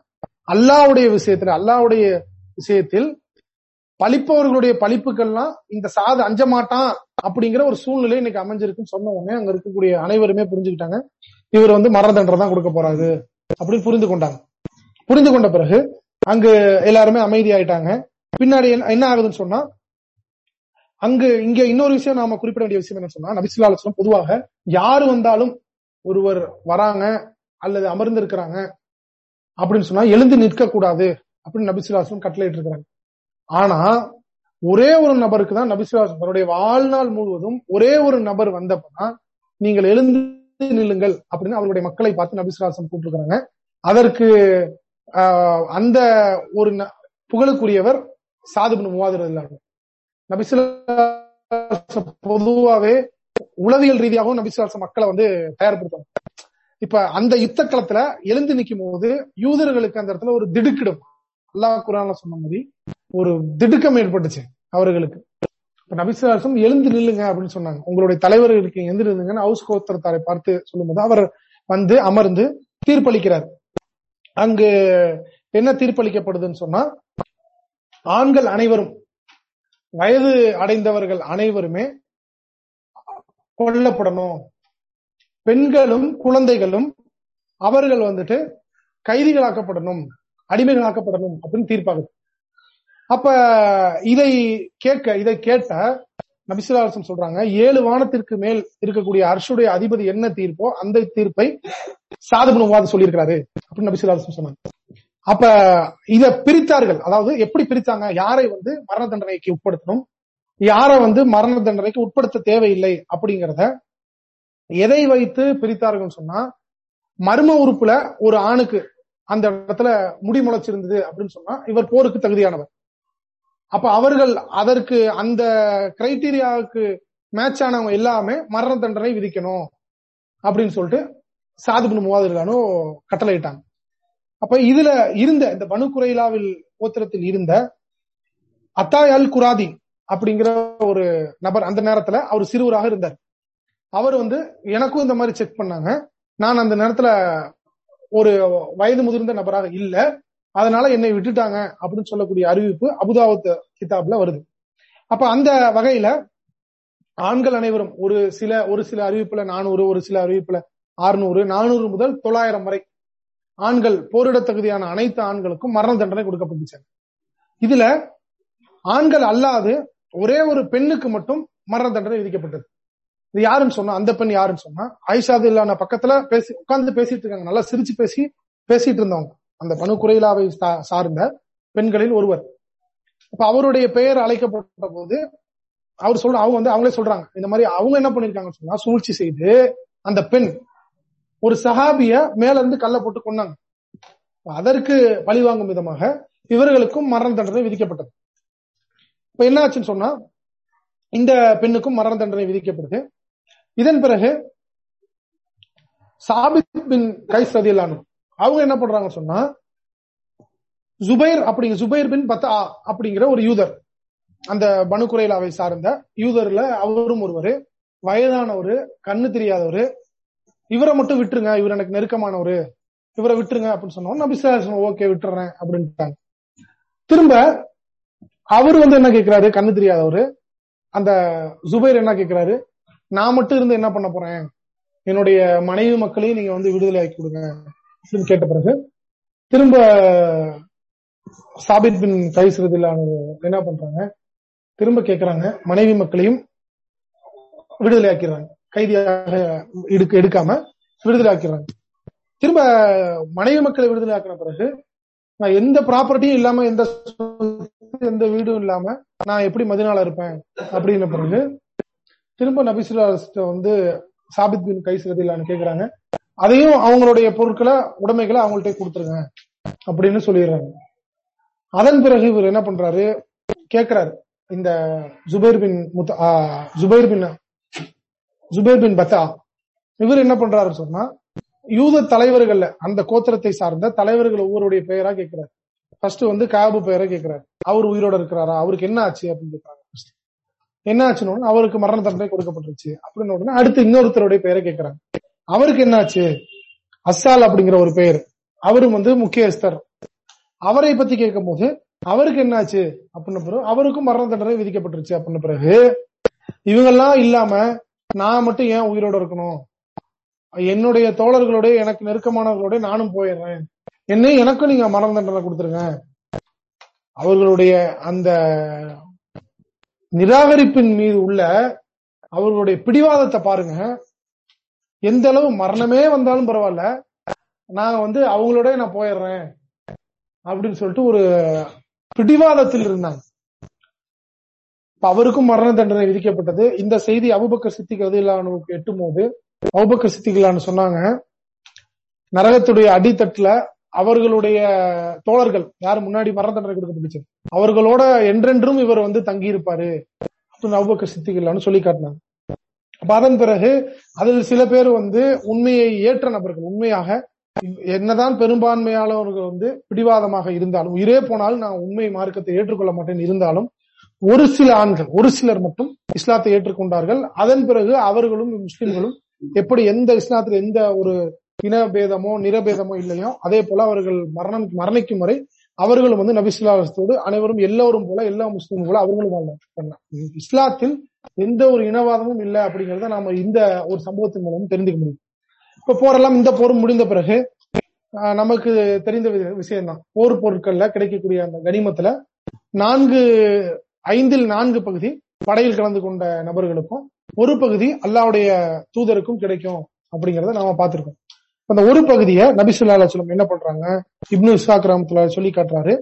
Speaker 1: அல்லாவுடைய விஷயத்துல அல்லாவுடைய விஷயத்தில் பழிப்பவர்களுடைய பழிப்புகள்லாம் இந்த சாது அஞ்ச மாட்டான் அப்படிங்கிற ஒரு சூழ்நிலை இன்னைக்கு அமைஞ்சிருக்குன்னு சொன்ன உடனே அங்க இருக்கக்கூடிய அனைவருமே புரிஞ்சுக்கிட்டாங்க. இவர் வந்து மரண தண்டனை தான் கொடுக்க போறாரு அப்படின்னு புரிந்து கொண்டாங்க. புரிந்து கொண்ட பிறகு அங்கு எல்லாருமே அமைதி ஆயிட்டாங்க பின்னாடி என்ன ஆகுதுன்னு சொன்னா அங்கு இங்க இன்னொரு விஷயம் நாம குறிப்பிட வேண்டிய விஷயம் என்ன சொன்னா நபிசுல்லா பொதுவாக யாரு வந்தாலும் ஒருவர் வராங்க அல்லது அமர்ந்து இருக்கிறாங்க அப்படின்னு சொன்னா எழுந்து நிற்க கூடாது அப்படின்னு நபிசுல்லாசம் கட்டளையிட்டு இருக்கிறாங்க. ஆனா ஒரே ஒரு நபருக்கு தான் நபிசுல்லாசம் தன்னுடைய வாழ்நாள் முழுவதும் ஒரே ஒரு நபர் வந்தப்பதான் நீங்கள் எழுந்து நில்லுங்கள் அப்படின்னு அவருடைய மக்களை பார்த்து நபிசுல்லாசம் கூப்பிட்டுருக்காங்க அதற்கு அந்த ஒரு புகழுக்குரியவர் சாதுபின் மூவாதிரம் இல்லாமல் நபிசுல பொதுவாவே உளவியல் ரீதியாகவும் நபிசுல்லாசம் மக்களை வந்து தயார்படுத்தணும். இப்ப அந்த யுத்த களத்துல எழுந்து நிற்கும் போது யூதர்களுக்கு அந்த இடத்துல ஒரு திடுக்கிடும். அல்லாஹ் குரான்ல சொன்ன மாதிரி ஒரு திடுக்கம் ஏற்பட்டுச்சு அவர்களுக்கு. இப்ப நபிசுலாசம் எழுந்து நில்லுங்க அப்படின்னு சொன்னாங்க. உங்களுடைய தலைவர்களுக்கு எழுந்து நில்லுங்கன்னு ஹவுஸ் கோத்திரத்தாரை பார்த்து சொல்லும்போது அவர் வந்து அமர்ந்து தீர்ப்பளிக்கிறார். அங்கு என்ன தீர்ப்பளிக்கப்படுதுன்னு சொன்னா ஆண்கள் அனைவரும் வயது அடைந்தவர்கள் அனைவருமே கொல்லப்படணும். பெண்களும் குழந்தைகளும் அவர்கள் வந்துட்டு கைதிகளாக்கப்படணும் அடிமைகளாக்கப்படணும் அப்படின்னு தீர்ப்பாகுது. அப்ப இதை கேட்க இதை கேட்ட நபிசுலாசம் சொல்றாங்க ஏழு வானத்திற்கு மேல் இருக்கக்கூடிய அரசுடைய அதிபதி என்ன தீர்ப்போ அந்த தீர்ப்பை சாதபனுவாது சொல்லியிருக்கிறாரு அப்படின்னு நபிசுலாசம் சொன்னாங்க. அப்ப இத பிரித்தார்கள். அதாவது எப்படி பிரித்தாங்க? யாரை வந்து மரண தண்டனைக்கு உட்படுத்தணும்? யாரை வந்து மரண தண்டனைக்கு உட்படுத்த தேவையில்லை அப்படிங்கிறத எதை வைத்து பிரித்தார்கள் சொன்னா மர்ம உறுப்புல ஒரு ஆணுக்கு அந்த இடத்துல முடி முளைச்சிருந்தது அப்படின்னு சொன்னா இவர் போருக்கு தகுதியானவர். அப்ப அவர்கள் அதற்கு அந்த கிரைட்டீரியாவுக்கு மேட்ச் ஆனவங்க எல்லாமே மரண தண்டனை விதிக்கணும் அப்படின்னு சொல்லிட்டு சாதுபின் மூவாதிரிகானோ கட்டளையிட்டாங்க. அப்ப இதுல இருந்த இந்த பனு குரைலாவில் கோத்திரத்தில் இருந்த அத்தாய் அல் குராதி அப்படிங்கிற ஒரு நபர் அந்த நேரத்துல அவர் சிறுவராக இருந்தார். அவர் வந்து எனக்கும் இந்த மாதிரி செக் பண்ணாங்க. நான் அந்த நேரத்துல ஒரு வயது முதிர்ந்த நபராக இல்ல. அதனால என்னை விட்டுட்டாங்க அப்படின்னு சொல்லக்கூடிய அறிவிப்பு அபுதாவத் கிதாப்ல வருது. அப்ப அந்த வகையில ஆண்கள் அனைவரும் ஒரு சில ஒரு சில அறிவிப்புல நானூறு ஒரு சில அறிவிப்புல ஆறுநூறு நானூறு முதல் தொள்ளாயிரம் வரை ஆண்கள் போரிட தகுதியான அனைத்து ஆண்களுக்கும் மரண தண்டனை கொடுக்கப்பட்டுச்சு. இதுல ஆண்கள் அல்லாது ஒரே ஒரு பெண்ணுக்கு மட்டும் மரண தண்டனை விதிக்கப்பட்டது. இது யாருன்னு சொன்னா அந்த பெண் யாருன்னு சொன்னா ஐஷாது இல்லான பக்கத்துல பேசி உட்கார்ந்து பேசிட்டு இருக்காங்க. நல்லா சிரிச்சு பேசி பேசிட்டு இருந்தவங்க. அந்த பனு குறையிலாவை சார்ந்த பெண்களில் ஒருவர். இப்ப அவருடைய பெயர் அழைக்கப்பட்ட போது அவர் சொல்ற அவங்க வந்து அவங்களே சொல்றாங்க. இந்த மாதிரி அவங்க என்ன பண்ணிருக்காங்கன்னு சொன்னா சூழ்ச்சி செய்து அந்த பெண் ஒரு சஹாபிய மேல இருந்து கல்ல போட்டு கொண்டாங்க அதற்கு பழிவாங்கும் விதமாக இவர்களுக்கும் மரண தண்டனை விதிக்கப்பட்டது. இப்ப என்ன ஆச்சுன்னு சொன்னா இந்த பெண்ணுக்கும் மரண தண்டனை விதிக்கப்படுது. இதன் பிறகு சாபித் பின் கைஸ் ரதியலானு அவங்க என்ன பண்றாங்க சொன்னா ஜுபைர் அப்படிங்க ஜுபைர் பின் பத்தா அப்படிங்கிற ஒரு யூதர் அந்த பனுக்குறையிலாவை சார்ந்த யூதர்ல அவரும் ஒருவர் வயதானவர் கண்ணு தெரியாதவர் இவரை மட்டும் விட்டுருங்க இவர் எனக்கு நெருக்கமானவர். இவரை விட்டுருங்க அப்படின்னு சொன்னோம் நபிசாசனம் ஓகே விட்டுறேன் அப்படின்ட்டாங்க. திரும்ப அவரு வந்து என்ன கேட்கிறாரு கண்ணு தெரியாதவரு அந்த ஜுபைர் என்ன கேட்கிறாரு நான் மட்டும் இருந்து என்ன பண்ண போறேன்? என்னுடைய மனைவி மக்களையும் நீங்க வந்து விடுதலை ஆக்கி கொடுங்க அப்படின்னு கேட்ட பிறகு திரும்ப சாபித் பின் கைசுறதில்லான என்ன பண்றாங்க? திரும்ப கேட்கிறாங்க மனைவி மக்களையும் விடுதலை ஆக்கிறாங்க கைதியாக எடுக்காம விடுதலை ஆக்கிறாங்க திரும்ப மனைவி மக்களை விடுதலை ஆக்கின பிறகு நான் எந்த ப்ராப்பர்ட்டியும் இல்லாம எந்த எந்த வீடும் இல்லாம நான் எப்படி மதினால இருப்பேன்? அப்படின்ன பிறகு திரும்ப நபிசுல்லா வந்து சாபித் பின் கைசுறதில்லான்னு கேக்குறாங்க. அதையும் அவங்களுடைய பொருட்களை உடைமைகளை அவங்கள்ட்ட கொடுத்துருங்க அப்படின்னு சொல்லிடுறாங்க. அதன் பிறகு இவர் என்ன பண்றாரு? கேக்குறாரு. இந்த ஜுபைர் பின் ஜுபைர் பின் ஜுபேர் பின் பத்தா. இவர் என்ன பண்றாரு சொன்னா யூத தலைவர்கள்ல அந்த கோத்திரத்தை சார்ந்த தலைவர்கள் ஒவ்வொருடைய பெயரா கேட்கிறாரு. ஃபர்ஸ்ட் வந்து காபு பெயரை கேட்கிறாரு. அவர் உயிரோட இருக்கிறாரா? அவருக்கு என்ன ஆச்சு அப்படின்னு கேட்கிறாங்க என்ன ஆச்சுன்னு அவருக்கு மரண தண்டனை கொடுக்கப்பட்டுருச்சு. அப்படின்னு உடனே அடுத்து இன்னொருத்தருடைய பெயரை கேட்கிறாங்க. அவருக்கு என்ன ஆச்சு? அசால் அப்படிங்கிற ஒரு பெயர். அவரும் வந்து முக்கியஸ்தர். அவரை பத்தி கேட்கும் போது அவருக்கு என்னாச்சு அப்படின்ன பிறகு அவருக்கும் மரண தண்டனை விதிக்கப்பட்டுருச்சு. அப்படின்னு பிறகு இவங்கெல்லாம் இல்லாம நான் மட்டும் ஏன் உயிரோட இருக்கணும்? என்னுடைய தோழர்களோட எனக்கு நெருக்கமானவர்களோட நானும் போயிடுறேன். என்ன எனக்கும் நீங்க மரண தண்டனை கொடுத்துருங்க. அவர்களுடைய அந்த நிராகரிப்பின் மீது உள்ள அவர்களுடைய பிடிவாதத்தை பாருங்க. எந்த அளவு மரணமே வந்தாலும் பரவாயில்ல. நான் வந்து அவங்களோட நான் போயிடுறேன். அப்படின்னு சொல்லிட்டு ஒரு பிடிவாதத்தில் இருந்தாங்க. அவருக்கும் மரண தண்டனை விதிக்கப்பட்டது. இந்த செய்தி அபுபக்கர் சித்திக் அதிலானுக்கு எட்டும் போது அபுபக்கர் சித்திகளான்னு சொன்னாங்க. நரகத்துடைய அடித்தட்டுல அவர்களுடைய தோழர்கள் யாரு முன்னாடி மரண தண்டனை கொடுக்கப்பட்டுச்சு அவர்களோட என்றென்றும் இவர் வந்து தங்கியிருப்பாரு. அப்படின்னு அபுபக்கர் சித்திகளான்னு சொல்லி காட்டினாங்க. அப்ப அதன் பிறகு அதில் சில பேர் வந்து உண்மையை ஏற்ற நபர்கள் உண்மையாக என்னதான் பெரும்பான்மையாளர்கள் வந்து பிடிவாதமாக இருந்தாலும் உயிரே போனாலும் நான் உண்மை மார்க்கத்தை ஏற்றுக்கொள்ள மாட்டேன் இருந்தாலும் ஒரு சில ஆண்கள் ஒரு சிலர் மட்டும் இஸ்லாத்தை ஏற்றுக்கொண்டார்கள். அதன் பிறகு அவர்களும் முஸ்லிம்களும் எப்படி எந்த இஸ்லாத்தில் எந்த ஒரு இனபேதமோ நிறபேதமோ இல்லையோ அதே போல அவர்கள் மரணம் மரணிக்கும் வரை அவர்களும் வந்து நபிசுல்லாத்தோடு அனைவரும் எல்லோரும் போல எல்லா முஸ்லீம் போல அவர்களும் இஸ்லாத்தில் எந்த ஒரு இனவாதமும் இல்லை அப்படிங்கறத நாம இந்த ஒரு சம்பவத்தின் மூலம் தெரிந்துக்க முடியும். இப்ப போரெல்லாம் இந்த போர் முடிந்த பிறகு நமக்கு தெரிந்த விஷயம்தான். போர் பொருட்கள்ல கிடைக்கக்கூடிய அந்த கனிமத்துல நான்கு ஐந்தில் நான்கு பகுதி படையில் கலந்து கொண்ட நபர்களுக்கும் ஒரு பகுதி அல்லாவுடைய தூதருக்கும் கிடைக்கும் அப்படிங்கறத நாம பார்த்திருக்கோம். அந்த ஒரு பகுதியை நபிசுல்லா சொல்லம் என்ன பண்றாங்க? இப்னு இஸ்லா கிராமத்துல சொல்லி காட்டுறாரு.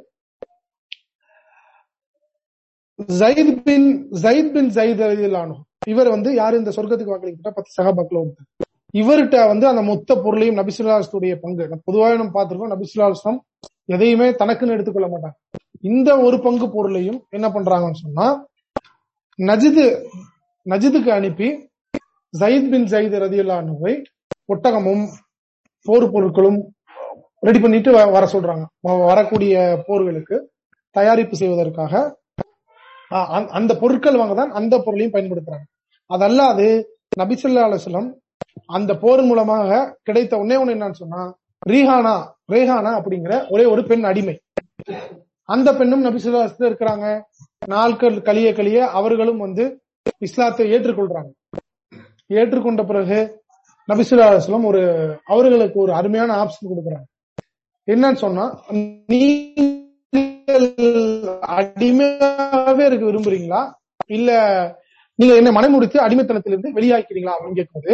Speaker 1: ஜயித் பின் ஜயித் பின் ஜயித் அலிலானு இவர் வந்து யாரு? இந்த சொர்க்கத்துக்கு வாக்களிக்கிட்ட பத்து சகாபாக்கள் ஒருத்தர். இவர்கிட்ட வந்து அந்த மொத்த பொருளையும் நபிசுல்லாஸ்துடைய பங்கு. பொதுவாக நம்ம பார்த்திருக்கோம் நபிசுல்லாஸ்லம் எதையுமே தனக்குன்னு எடுத்துக்கொள்ள மாட்டாங்க. இந்த ஒரு பங்கு பொருளையும் என்ன பண்றாங்கன்னு சொன்னா நஜிது நஜிதுக்கு அனுப்பி ஜயித் பின் ஜயித் ரதியுல்லானுவை ஒட்டகமும் போர் பொருட்களும் ரெடி பண்ணிட்டு வர சொல்றாங்க. வரக்கூடிய போர்களுக்கு தயாரிப்பு செய்வதற்காக அந்த பொருட்கள் வாங்க தான் அந்த பொருளையும் பயன்படுத்துறாங்க. அதல்லாது நபிசல்லா அலுவலம் அந்த போர் மூலமாக கிடைத்த ஒன்னே ஒண்ணு என்னன்னு சொன்னா ரீஹானா ரேஹானா அப்படிங்கிற ஒரே ஒரு பெண் அடிமை. அந்த பெண்ணும் நபிசுல்லாஸ்ல இருக்கிறாங்க. நாட்கள் கழிய கழிய அவர்களும் வந்து இஸ்லாத்தை ஏற்றுக்கொள்றாங்க. ஏற்றுக்கொண்ட பிறகு நபிசுல்லாஸ்லம் ஒரு அவர்களுக்கு ஒரு அருமையான ஆப்ஷன் கொடுக்குறாங்க. என்னன்னு சொன்னா நீங்கள் அடிமையாவே இருக்க விரும்புறீங்களா? இல்ல நீங்க என்ன மனமுடித்து அடிமைத்தனத்திலிருந்து வெளியாக்கிறீங்களா அப்படின்னு கேட்கும்போது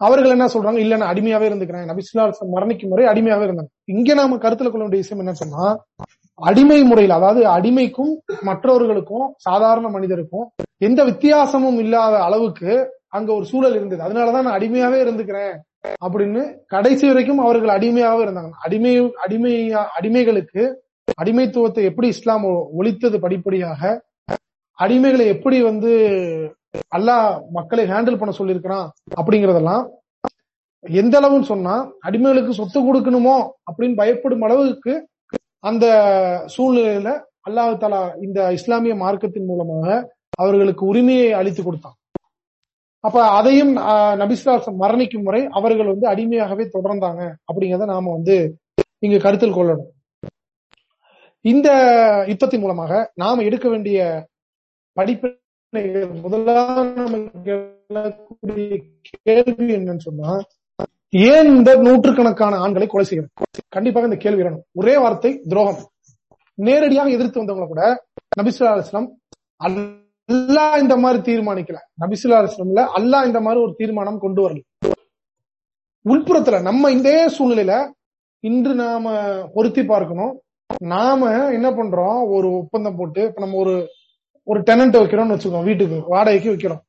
Speaker 1: அவர்கள் என்ன சொல்றாங்க? இல்ல நான் அடிமையாவே இருந்துக்கிறேன். நபிசுல்லா மரணிக்கும் முறை அடிமையாவே இருந்தாங்க இங்க நாம கருத்துல கொள்ள வேண்டிய விஷயம் என்ன சொன்னா அடிமை முறையில் அதாவது அடிமைக்கும் மற்றவர்களுக்கும் சாதாரண மனிதருக்கும் எந்த வித்தியாசமும் இல்லாத அளவுக்கு அங்க ஒரு சூழல் இருந்தது. அதனாலதான் நான் அடிமையாவே இருந்துக்கிறேன் அப்படின்னு கடைசி வரைக்கும் அவர்கள் அடிமையாவே இருந்தாங்க. அடிமை அடிமையா அடிமைகளுக்கு அடிமைத்துவத்தை எப்படி இஸ்லாம் ஒழித்தது படிப்படியாக அடிமைகளை எப்படி வந்து அல்லாஹ் மக்களை ஹேண்டில் பண்ண சொல்லியிருக்கிறான் அப்படிங்கறதெல்லாம் எந்த அளவுன்னு சொன்னா அடிமைகளுக்கு சொத்து கொடுக்கணுமோ அப்படின்னு பயப்படும் அளவுக்கு அந்த சூழ்நிலையில அல்லாஹு தாலா இந்த இஸ்லாமிய மார்க்கத்தின் மூலமாக அவர்களுக்கு உரிமையை அளித்து கொடுத்தான். அப்ப அதையும் நபிஸ்லாசம் மரணிக்கும் முறை அவர்கள் வந்து அடிமையாகவே தொடர்ந்தாங்க அப்படிங்கறத நாம வந்து இங்க கருத்தில் கொள்ளணும். இந்த யுத்தத்தின் மூலமாக நாம எடுக்க வேண்டிய படிப்பு முதலாக கேள்வி என்னன்னு சொன்னா ஏன் இந்த நூற்றுக்கணக்கான ஆண்களை கொலை செய்யணும்? கண்டிப்பாக இந்த கேள்வி வரணும். ஒரே வார்த்தை துரோகம். நேரடியாக எதிர்த்து வந்தவங்க கூட நபிசுல்லா அலுவலம் அல்லா இந்த மாதிரி தீர்மானிக்கல. நபிசுல்லா அலுவலம்ல அல்லா இந்த மாதிரி ஒரு தீர்மானம் கொண்டு வரல. உள்புறத்துல நம்ம இந்த சூழ்நிலையில இன்று நாம பொருத்தி பார்க்கணும். நாம என்ன பண்றோம்? ஒரு ஒப்பந்தம் போட்டு இப்ப நம்ம ஒரு ஒரு டெனன்ட் வைக்கிறோம்னு வச்சுக்கோம் வீட்டுக்கு வாடகைக்கு வைக்கிறோம்.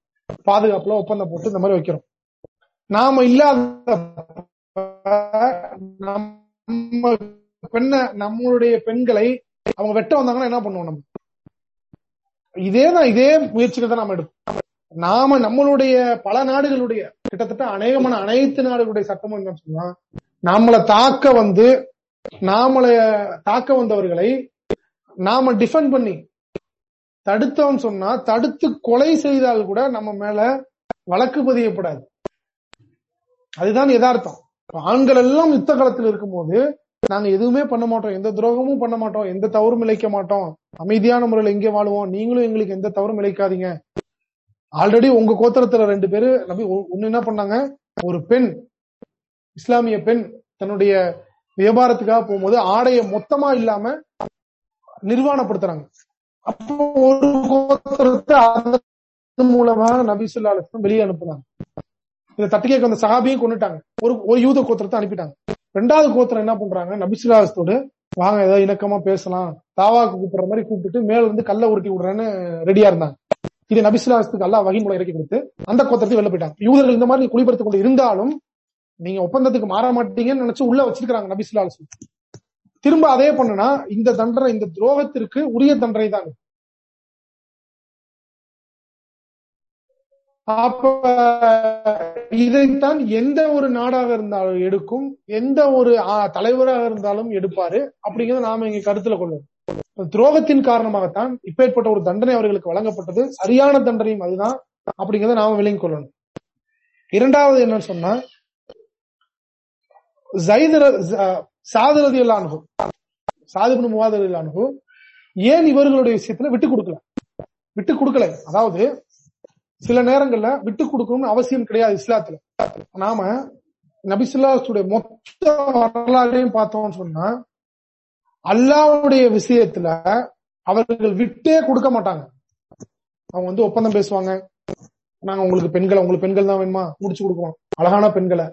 Speaker 1: பாதுகாப்புல ஒப்பந்தம் போட்டு இந்த மாதிரி வைக்கிறோம். நாம இல்லாத நம்ம பெண்ண நம்மளுடைய பெண்களை அவங்க வெட்ட வந்தாங்கன்னா என்ன பண்ணுவோம் நம்ம? இதே தான் இதே முயற்சிகள் தான் நாம எடுப்போம். நாம நம்மளுடைய பல நாடுகளுடைய கிட்டத்தட்ட அநேகமான அனைத்து நாடுகளுடைய சட்டமும் என்ன சொன்னா நம்மளை தாக்க வந்து நாமளை தாக்க வந்தவர்களை நாம டிஃபெண்ட் பண்ணி தடுத்தோம்னு சொன்னா தடுத்து கொலை செய்தால் கூட நம்ம மேல வழக்கு பதியப்படாது. அதுதான் யதார்த்தம். ஆண்கள் எல்லாம் யுத்த காலத்தில் இருக்கும்போது நாங்க எதுவுமே பண்ண மாட்டோம். எந்த துரோகமும் பண்ண மாட்டோம். எந்த தவறும் இழைக்க மாட்டோம். அமைதியான முறையில் எங்கே வாழுவோம். நீங்களும் எங்களுக்கு எந்த தவறும் இழைக்காதீங்க. ஆல்ரெடி உங்க கோத்திரத்துல ரெண்டு பேரு நபி ஒன்னு என்ன பண்ணாங்க? ஒரு பெண் இஸ்லாமிய பெண் தன்னுடைய வியாபாரத்துக்காக போகும்போது ஆடைய மொத்தமா இல்லாம நிர்வாணப்படுத்துறாங்க. அப்போ ஒரு கோத்திரத்தை மூலமா நபி சொல்லா வெளியே அனுப்புனாங்க. இதை தட்டி கேட்க அந்த சகாபியும் கொண்டுட்டாங்க. ஒரு ஒரு யூத கோத்திரத்தை அனுப்பிட்டாங்க. ரெண்டாவது கோத்திரம் என்ன பண்றாங்க? நபிசுலாசத்தோடு வாங்க ஏதாவது இணக்கமா பேசலாம். தாவாக்கு கூப்பிடுற மாதிரி கூப்பிட்டு மேல இருந்து கல்ல உருட்டி விடுறேன்னு ரெடியா இருந்தாங்க. இது நபிசுல்லாசத்துக்கு அல்லா வகைமுறை இறக்கி கொடுத்து அந்த கோத்திரத்தை வெளில போயிட்டாங்க. யூதர்கள் இந்த மாதிரி குளிபடுத்திக் கொண்டு இருந்தாலும் நீங்க ஒப்பந்தத்துக்கு மாற மாட்டீங்கன்னு நினைச்சு உள்ள வச்சிருக்காங்க நபிசுல்லாசம் திரும்ப அதே பண்ணுனா இந்த தண்டனை இந்த துரோகத்திற்கு உரிய தண்டனை தான் அப்ப இதைத்தான் எந்த ஒரு நாடாக இருந்தாலும் எடுக்கும் எந்த ஒரு தலைவராக இருந்தாலும் எடுப்பாரு அப்படிங்கறத நாம இங்க கருத்துல கொள்வோம். துரோகத்தின் காரணமாகத்தான் இப்பேற்பட்ட ஒரு தண்டனை அவர்களுக்கு வழங்கப்பட்டது. சரியான தண்டனையும் அதுதான் அப்படிங்கறத நாம விளங்கிக் கொள்ளணும். இரண்டாவது என்னன்னு சொன்னா சாதுரதி அனுபவம் சாதுபு முவாதரதி அனுபவம் ஏன் இவர்களுடைய விஷயத்துல விட்டு கொடுக்கல? விட்டு கொடுக்கல. அதாவது சில நேரங்கள்ல விட்டு கொடுக்கணும்னு அவசியம் கிடையாது இஸ்லாத்துல. நாம நபிசுல்லாசுடைய மொத்த வரலாறையும் பார்த்தோம்னு சொன்னா அல்லாவுடைய விஷயத்துல அவர்கள் விட்டே கொடுக்க மாட்டாங்க. அவங்க வந்து ஒப்பந்தம் பேசுவாங்க. நாங்க உங்களுக்கு பெண்களை உங்களுக்கு பெண்கள் தான் வேணுமா? முடிச்சு கொடுக்குறோம் அழகான பெண்களை.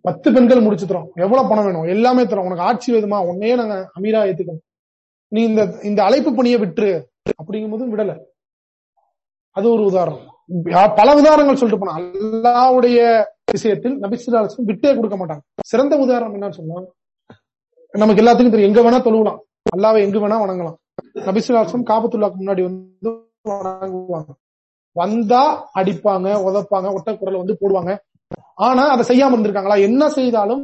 Speaker 1: பத்து பெண்கள் முடிச்சு தரோம். எவ்வளவு பணம் வேணும்? எல்லாமே தரோம். உனக்கு ஆட்சி வேதுமா உன்னையே நாங்க அமீரா ஏத்துக்கணும். நீ இந்த இந்த அழைப்பு பணியை விட்டுரு. அப்படிங்கும் போதும் விடல. அது ஒரு உதாரணம். பல உதாரணங்கள் சொல்லிட்டு போனா. அல்லாவுடைய விஷயத்தில் நபிசுல்லாசும் விட்டே கொடுக்க மாட்டாங்க. சிறந்த உதாரணம் என்னன்னு சொன்னா நமக்கு எல்லாத்துக்கும் தெரியும். எங்க வேணா தொழுவலாம். அல்லாவை எங்க வேணா வணங்கலாம். நபிசுல்லாசும் காபத்துள்ளாக்கு முன்னாடி வந்து வணங்குவாங்க. வந்தா அடிப்பாங்க உதப்பாங்க ஒட்ட குரல் வந்து போடுவாங்க. ஆனா அதை செய்யாம இருந்திருக்காங்களா? என்ன செய்தாலும்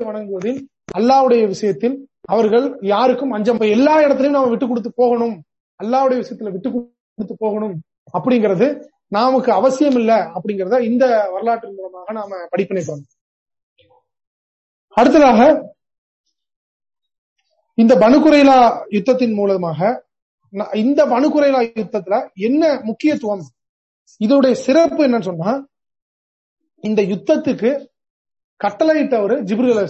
Speaker 1: வணங்குவதில் அல்லாவுடைய விஷயத்தில் அவர்கள் யாருக்கும் அஞ்சம் எல்லா இடத்துலயும் நாம விட்டு கொடுத்து போகணும். அல்லாவுடைய விஷயத்துல விட்டு கொடுத்து போகணும் அப்படிங்கிறது நமக்கு அவசியம் இல்ல அப்படிங்கறத இந்த வரலாற்றின் மூலமாக நாம படிப்பினை பண்ணோம் அடுத்ததாக இந்த பனுகுரைலா யுத்தத்தின் மூலமாக இந்த பனுகுரைலா யுத்தத்துல என்ன முக்கியத்துவம்? இதோடைய சிறப்பு என்னன்னு சொன்னா இந்த யுத்தத்துக்கு கட்டளையிட்டவர் ஜிப்ரில்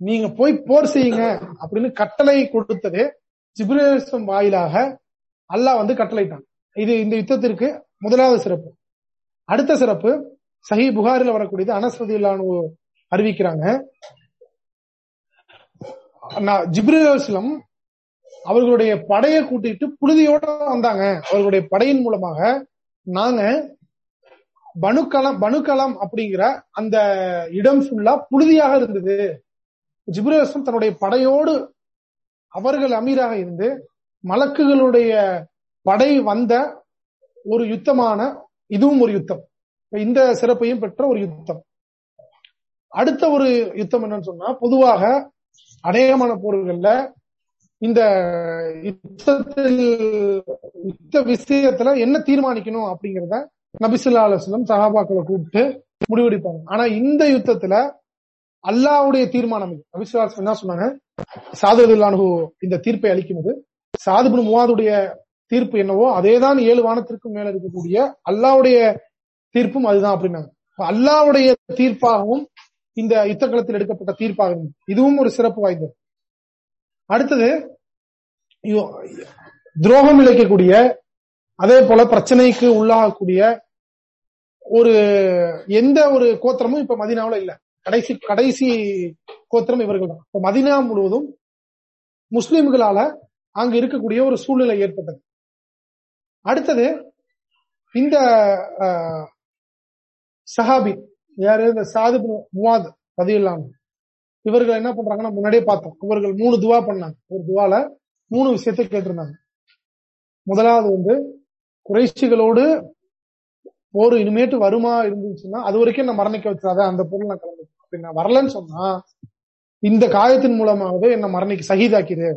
Speaker 1: நீங்க போய் போர் செய்யுங்க அப்படின்னு கட்டளை கொடுத்தது ஜிப்ரேசம் வாயிலாக அல்லாஹ் வந்து கட்டளைட்டான் இது இந்த யுத்தத்திற்கு முதலாவது சிறப்பு. அடுத்த சிறப்பு சஹி புகாரில் வரக்கூடியது அனஸ்வதி அறிவிக்கிறாங்க. ஜிப்ரேஸ்லம் அவர்களுடைய படையை கூட்டிட்டு புழுதியோட வந்தாங்க. அவர்களுடைய படையின் மூலமாக நாங்க பனுக்களம் பனுக்களம் அப்படிங்கிற அந்த இடம் ஃபுல்லா புழுதியாக இருந்தது. ஜிப்ரேசன் தன்னுடைய படையோடு அவர்கள் அமீராக இருந்து மலக்குகளுடைய படை வந்த ஒரு யுத்தமான இதுவும் ஒரு யுத்தம். இந்த சிறப்பையும் பெற்ற ஒரு யுத்தம். அடுத்த ஒரு யுத்தம் என்னன்னு சொன்னா பொதுவாக அநேகமான போர்கள்ல இந்த யுத்தத்தில் யுத்த விஷயத்துல என்ன தீர்மானிக்கணும் அப்படிங்கிறத நபிசுல்லா அலுவலம் சகாபாக்களை கூப்பிட்டு முடிவெடுப்பாங்க. ஆனா இந்த யுத்தத்துல அல்லாவுடைய தீர்மானம் நபிசுல்லா என்ன சொன்னாங்க? சாதுவதில்லானு இந்த தீர்ப்பை அளிக்கும்போது சாதுபு முவாதுடைய தீர்ப்பு என்னவோ அதேதான் ஏழு வானத்திற்கும் மேல இருக்கக்கூடிய அல்லாவுடைய தீர்ப்பும் அதுதான் அப்படின்னாங்க. அல்லாவுடைய தீர்ப்பாகவும் இந்த யுத்த களத்தில் எடுக்கப்பட்ட தீர்ப்பாக இதுவும் ஒரு சிறப்பு வாய்ந்தது. அடுத்தது துரோகம் இழைக்கக்கூடிய அதே போல பிரச்சனைக்கு உள்ளாகக்கூடிய ஒரு எந்த ஒரு கோத்திரமும் இப்ப மதினாவில் இல்ல. கடைசி கடைசி கோத்திரம் இவர்கள் தான். இப்ப மதினா முழுவதும் முஸ்லிம்களால அங்க இருக்கக்கூடிய ஒரு சூழ்நிலை ஏற்பட்டது. அடுத்தது இந்த சஹாபி யாரு? இந்த சாது முவாத் பதியெல்லாம் இவர்கள் என்ன பண்றாங்கன்னா முன்னாடியே பார்த்தோம். இவர்கள் மூணு துவா பண்ணாங்க. ஒரு துவால மூணு விஷயத்தை கேட்டிருந்தாங்க. முதலாவது வந்து குறைச்சிகளோடு போர் இனிமேட்டு வருமா இருந்துச்சுன்னா அது வரைக்கும் நான் மரணிக்க வச்சாத அந்த பொருள் நான் கலந்து நான் வரலன்னு சொன்னா இந்த காயத்தின் மூலமாகவே என்ன மரணிக்கு சகிதாக்கிது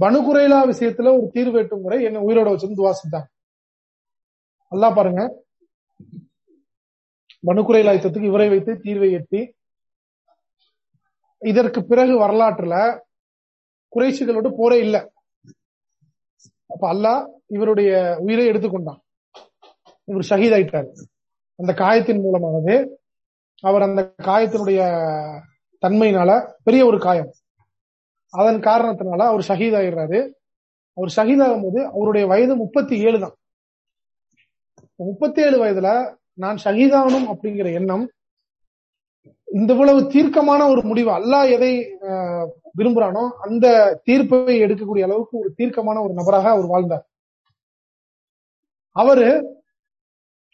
Speaker 1: பனுகுரைலா விஷயத்துல ஒரு தீர்வு எட்டும் முறை என்ன உயிரோட வச்சிருந்து துவா செஞ்சாங்க. நல்லா பாருங்க. பனுகுரைலா யுத்தத்துக்கு இவரை வைத்து தீர்வை எட்டி இதற்கு பிறகு வரலாற்றுல குறைசிகளோடு போரே இல்லை. அப்ப அல்லாஹ் இவருடைய உயிரை எடுத்துக்கொண்டான். இவர் ஷஹீத் ஆயிட்டார் அந்த காயத்தின் மூலமானது அவர் அந்த காயத்தினுடைய தன்மையினால பெரிய ஒரு காயம். அதன் காரணத்தினால அவர் ஷஹீத் ஆயிடுறாரு அவர் ஷஹீத் ஆகும் போது அவருடைய வயது முப்பத்தி ஏழு தான். முப்பத்தி ஏழு வயதுல நான் ஷஹீதாகணும் அப்படிங்கிற எண்ணம் இந்த இவ்வளவு தீர்க்கமான ஒரு முடிவு அல்லாஹ் எதை விரும்புறானோ அந்த தீர்ப்பை எடுக்கக்கூடிய அளவுக்கு ஒரு தீர்க்கமான ஒரு நபராக அவர் வாழ்ந்தார். அவரு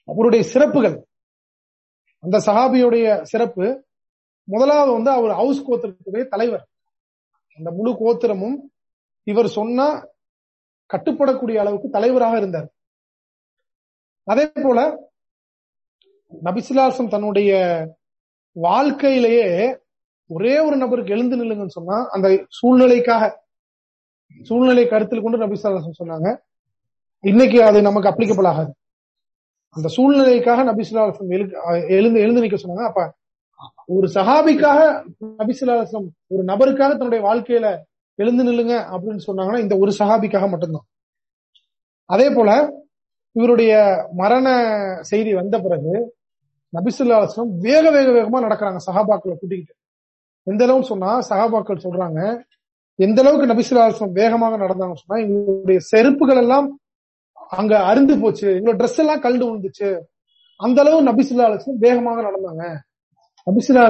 Speaker 1: அவருடைய சிறப்புகள் அந்த சஹாபியுடைய சிறப்பு முதலாவது வந்து அவர் ஹவுஸ் கோத்திரத்துடைய தலைவர். அந்த முழு கோத்திரமும் இவர் சொன்னா கட்டுப்படக்கூடிய அளவுக்கு தலைவராக இருந்தார். அதே போல நபிசிலாசம் தன்னுடைய வாழ்க்கையிலேயே ஒரே ஒரு நபருக்கு எழுந்து நில்லுங்கன்னு சொன்னா அந்த சூழ்நிலைக்காக சூழ்நிலை கருத்தில் கொண்டு நபிசிலாசம் சொன்னாங்க. இன்னைக்கு அது நமக்கு அப்ளிகபிள் ஆகாது. அந்த சூழ்நிலைக்காக நபிசுலாசம் எழுந்து எழுந்து நிக்க சொன்னாங்க. அப்ப ஒரு சஹாபிக்காக நபிசுலாசம் ஒரு நபருக்காக தன்னுடைய வாழ்க்கையில எழுந்து நில்லுங்க அப்படின்னு சொன்னாங்கன்னா இந்த ஒரு சஹாபிக்காக மட்டும்தான். அதே போல இவருடைய மரண செய்தி வந்த பிறகு நபிசுல்லாஸ்லம் வேக வேக வேகமா நடக்கிறாங்க சஹாபாக்களை கூட்டிக்கிட்டு. எந்த அளவுன்னு சொன்னா சஹாபாக்கள் சொல்றாங்க எந்த அளவுக்கு நபிசுல்லாஸ்லம் வேகமாக நடந்தாங்க சொன்னா இவருடைய செருப்புகள் எல்லாம் அங்க அருந்து போச்சு. இவங்க ட்ரெஸ் எல்லாம் கல்டு விழுந்துச்சு. அந்த அளவு நபிசுல்லா வேகமாக நடந்தாங்க. நபிசுல்லா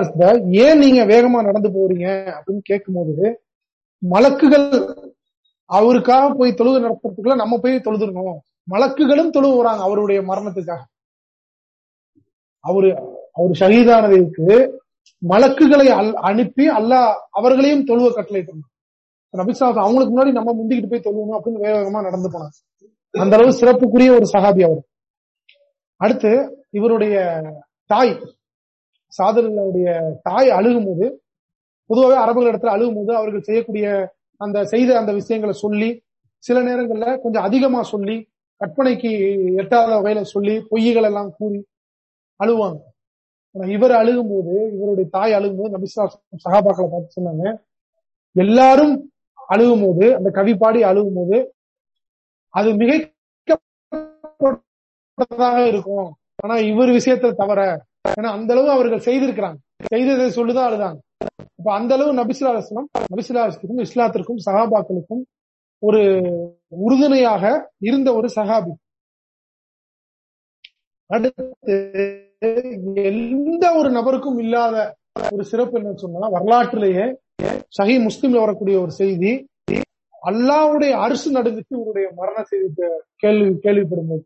Speaker 1: ஏன் நீங்க வேகமா நடந்து போறீங்க அப்படின்னு கேட்கும் போது மலக்குகள் அவருக்காக போய் தொழுது நடத்துறதுக்குள்ள நம்ம போய் தொழுதுடணும் மலக்குகளும் தொழுவுறாங்க அவருடைய மரணத்துக்காக. அவரு அவரு ஷஹீதானதற்கு மலக்குகளை அனுப்பி அல்லாஹ் அவர்களையும் தொழுவ கட்டளை நபிசாஸ் அவங்களுக்கு முன்னாடி நம்ம முந்திக்கிட்டு போய் தொழுவணும் அப்படின்னு வேகமா நடந்து போனாங்க. அந்த அளவு சிறப்புக்குரிய ஒரு சகாபி அவர். அடுத்து இவருடைய தாய் சாதனுடைய தாய் அழுகும் போது அரபுகள் இடத்துல அழுகும் போது அவர்கள் செய்யக்கூடிய அந்த செய்த அந்த விஷயங்களை சொல்லி சில நேரங்கள்ல கொஞ்சம் அதிகமா சொல்லி கற்பனைக்கு எட்டாத வகையில சொல்லி பொய்கள் எல்லாம் கூறி அழுவாங்க. இவர் அழுகும் போது இவருடைய தாய் அழுகும் போது சகாபாக்களை பார்த்து சொன்னாங்க எல்லாரும் அழுகும் போது அந்த கவி பாடி அழுகும் போது அது மிகைக்கப்பட்டதாக இருக்கும். ஆனா இவர் விஷயத்துல தவிர ஏன்னா அந்த அளவு அவர்கள் செய்திருக்கிறாங்க. செய்ததை சொல்லுதான் அழுதாங்க இப்ப அந்த அளவு நபிசுலாசனம் நபிசுலாசத்துக்கும் இஸ்லாத்திற்கும் சகாபாக்களுக்கும் ஒரு உறுதுணையாக இருந்த ஒரு சகாபி அடுத்து எந்த ஒரு நபருக்கும் இல்லாத ஒரு சிறப்பு என்ன சொன்னா வரலாற்றிலேயே சஹி முஸ்லிம்ல வரக்கூடிய ஒரு செய்தி அல்லாவுடைய அரிசு நடந்துச்சு இவருடைய மரண செய்தி கேள்வி கேள்விப்படும் போது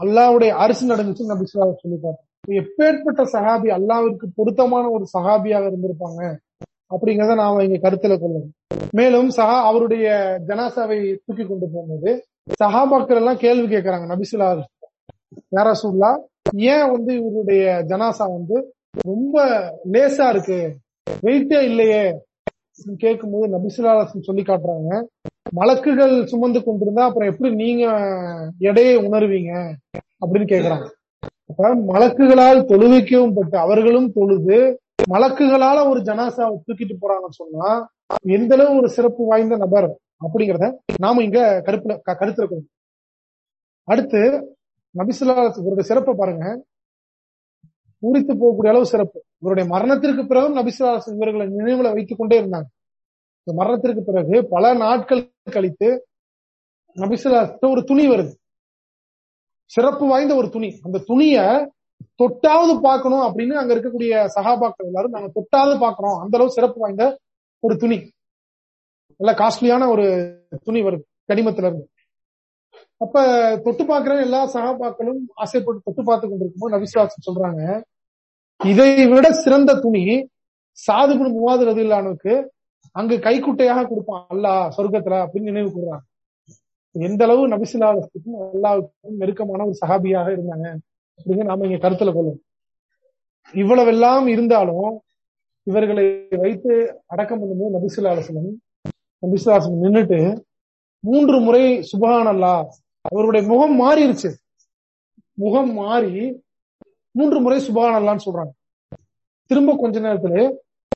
Speaker 1: அல்லாவுடைய அரசு நடந்துச்சுன்னு நபி சொல்லிப்பாரு எப்பேற்பட்ட சகாபி அல்லாவிற்கு பொருத்தமான ஒரு சகாபியாக இருந்திருப்பாங்க அப்படிங்கிறத நாம இங்க கருத்துல கொள்ளணும். மேலும் சஹா அவருடைய ஜனாசாவை தூக்கி கொண்டு போகும்போது சஹாபாக்கள் எல்லாம் கேள்வி கேட்கிறாங்க நபிசுல்லா யாரசுல்லா ஏன் வந்து இவருடைய ஜனாசா வந்து ரொம்ப லேசா இருக்கு? வெயிட்டே இல்லையே. கேட்கும்போது நபிசுலாசன் சொல்லி காட்டுறாங்க. மலக்குகள் சுமந்து கொண்டிருந்தா அப்புறம் எப்படி நீங்க எடையை உணர்வீங்க அப்படின்னு கேக்குறாங்க. அப்ப மலக்குகளால் தொழுவிக்கவும் பட்டு அவர்களும் தொழுது மலக்குகளால ஒரு ஜனாசாவை தூக்கிட்டு போறாங்கன்னு சொன்னா எந்த அளவு ஒரு சிறப்பு வாய்ந்த நபர் அப்படிங்கிறத நாம இங்க கருப்புல கருத்துல அடுத்து நபிசுல்லா இவருடைய சிறப்பை பாருங்க. பூரித்து போகக்கூடிய அளவு சிறப்பு. இவருடைய மரணத்திற்கு பிறகு நபிசுல்லா இவர்களை நினைவுல வைத்துக் கொண்டே இருந்தாங்க. இந்த மரணத்திற்கு பிறகு பல நாட்கள் கழித்து நபிசுல்லா ஒரு துணி வருது. சிறப்பு வாய்ந்த ஒரு துணி. அந்த துணிய தொட்டாவது பார்க்கணும் அப்படின்னு அங்க இருக்கக்கூடிய சகாபாக்கள் எல்லாரும் நாங்க தொட்டாவது பார்க்கணும் அந்த அளவு சிறப்பு வாய்ந்த ஒரு துணி. நல்ல காஸ்ட்லியான ஒரு துணி வருது கனிமத்துல இருந்து. அப்ப தொட்டு பாக்குற எல்லா சகாபாக்களும் ஆசைப்பட்டு தொட்டு பார்த்து கொண்டிருக்கும்போது நபிசுவாசம் சொல்றாங்க இதை விட சிறந்த துணி சாதுபு மூவாது ரதில்லானுக்கு அங்கு கைக்குட்டையாக கொடுப்பான். அல்லா சொர்க்கத்துல அப்படின்னு நினைவு கூறுறாங்க. எந்த அளவு நபிசுல்லாத்துக்கும் அல்லாவுக்கும் நெருக்கமான ஒரு சகாபியாக இருந்தாங்க அப்படின்னு நாம இங்க கருத்துல கொள்ளும் இவ்வளவெல்லாம் இருந்தாலும் இவர்களை வைத்து அடக்கம் பண்ணும்போது நபிசுல்லாசனம் நபிசுல்லாசனம் நின்றுட்டு மூன்று முறை சுபகான் அல்லா அவருடைய முகம் மாறிடுச்சு முகம் மாறி மூன்று முறை சுபகான் அல்லான்னு சொல்றாங்க. திரும்ப கொஞ்ச நேரத்துல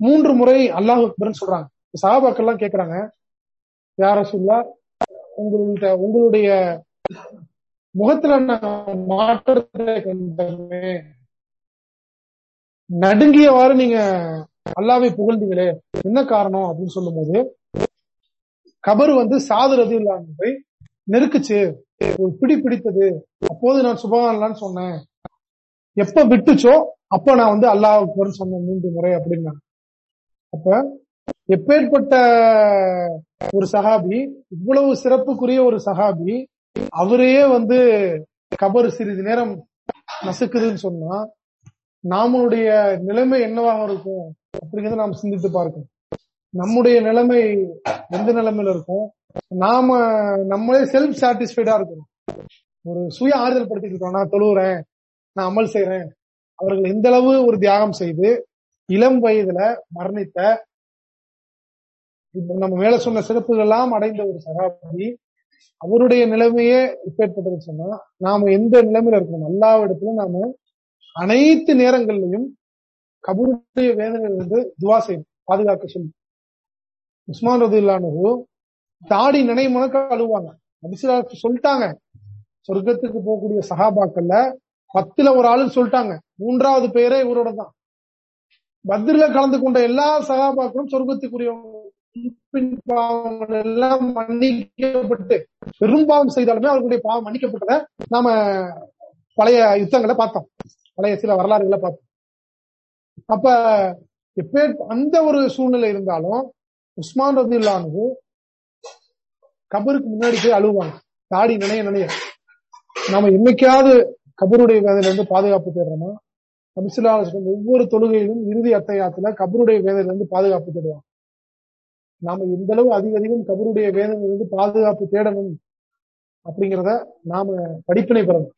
Speaker 1: மூன்று முறை அல்லாஹ் அக்பர்னு சொல்றாங்க. எல்லாம் கேக்குறாங்க யார சொல்லா உங்கள்கிட்ட உங்களுடைய முகத்துல மாற்றத்தை கண்டமே நடுங்கியவாறு நீங்க அல்லாவை புகழ்ந்தீங்களே என்ன காரணம்? அப்படின்னு சொல்லும் போது கபர் வந்து சாதுறது இல்லாமல் நெருக்குச்சு ஒரு பிடி பிடித்தது அப்போது நான் சுபகான்லான்னு சொன்னேன். எப்ப விட்டுச்சோ அப்ப நான் வந்து அல்லாவுக்கு சொன்னேன் மூன்று முறை அப்படின்னா அப்ப எப்பேற்பட்ட ஒரு சஹாபி இவ்வளவு சிறப்புக்குரிய ஒரு சஹாபி அவரையே வந்து கபர் சிறிது நேரம் நசுக்குதுன்னு சொன்னா நாமளுடைய நிலைமை என்னவாக இருக்கும் அப்படிங்கறத நாம் சிந்தித்து பார்க்கணும். நம்முடைய நிலைமை எந்த நிலைமையில இருக்கும்? நாம நம்மளே செல்ஃப் சாட்டிஸ்பைடா இருக்கணும். ஒரு சுய ஆறுதல் படுத்திட்டு இருக்கோம் நான் தொழுவுறேன் நான் அமல் செய்யறேன் அவர்கள் எந்த அளவு ஒரு தியாகம் செய்து இளம் வயதுல மரணித்த நம்ம மேல சொன்ன சிறப்புகள் எல்லாம் அடைந்த ஒரு சகாபதி அவருடைய நிலைமையே இப்பேற்பட்டது சொன்னா நாம எந்த நிலைமையில இருக்கணும் எல்லா இடத்துல நாம அனைத்து நேரங்கள்லையும் கபூருடைய வேதனையிலிருந்து துவா செய்யணும் பாதுகாக்க சொல்லி. உஸ்மான் ரது இல்லானு தாடி நினை அழுவாங்க. அபிசுலா சொல்லிட்டாங்க. சொர்க்கத்துக்கு போகக்கூடிய சகாபாக்கள்ல பத்துல ஒரு ஆளுன்னு சொல்லிட்டாங்க. மூன்றாவது பெயரே இவரோட தான் பத்ரில கலந்து கொண்ட எல்லா சகாபாக்களும் சொர்க்கத்துக்குரியவங்க. எல்லாம் மன்னிக்கப்பட்டு பெரும்பாவம் செய்தாலுமே அவர்களுடைய பாவம் மன்னிக்கப்பட்டத நாம பழைய யுத்தங்களை பார்த்தோம். பழைய சில வரலாறுகளை பார்த்தோம். அப்ப எப்பே அந்த ஒரு சூழ்நிலை இருந்தாலும் உஸ்மான் ரதி கபருக்கு முன்னாடி போய் அழுவாங்க. தாடி நினைய நினைய. நாம என்னைக்காவது கபருடைய வேதையில இருந்து பாதுகாப்பு தேடுறோமா? நபிசுல்லா ஒவ்வொரு தொழுகையிலும் இறுதி அத்தையாத்துல கபருடைய வேதையில இருந்து பாதுகாப்பு தேடுவாங்க நாம எந்த அளவு அதிக அதிகம் கபருடைய வேதனையிலிருந்து பாதுகாப்பு தேடணும் அப்படிங்கிறத நாம படிப்பினை பெறணும்.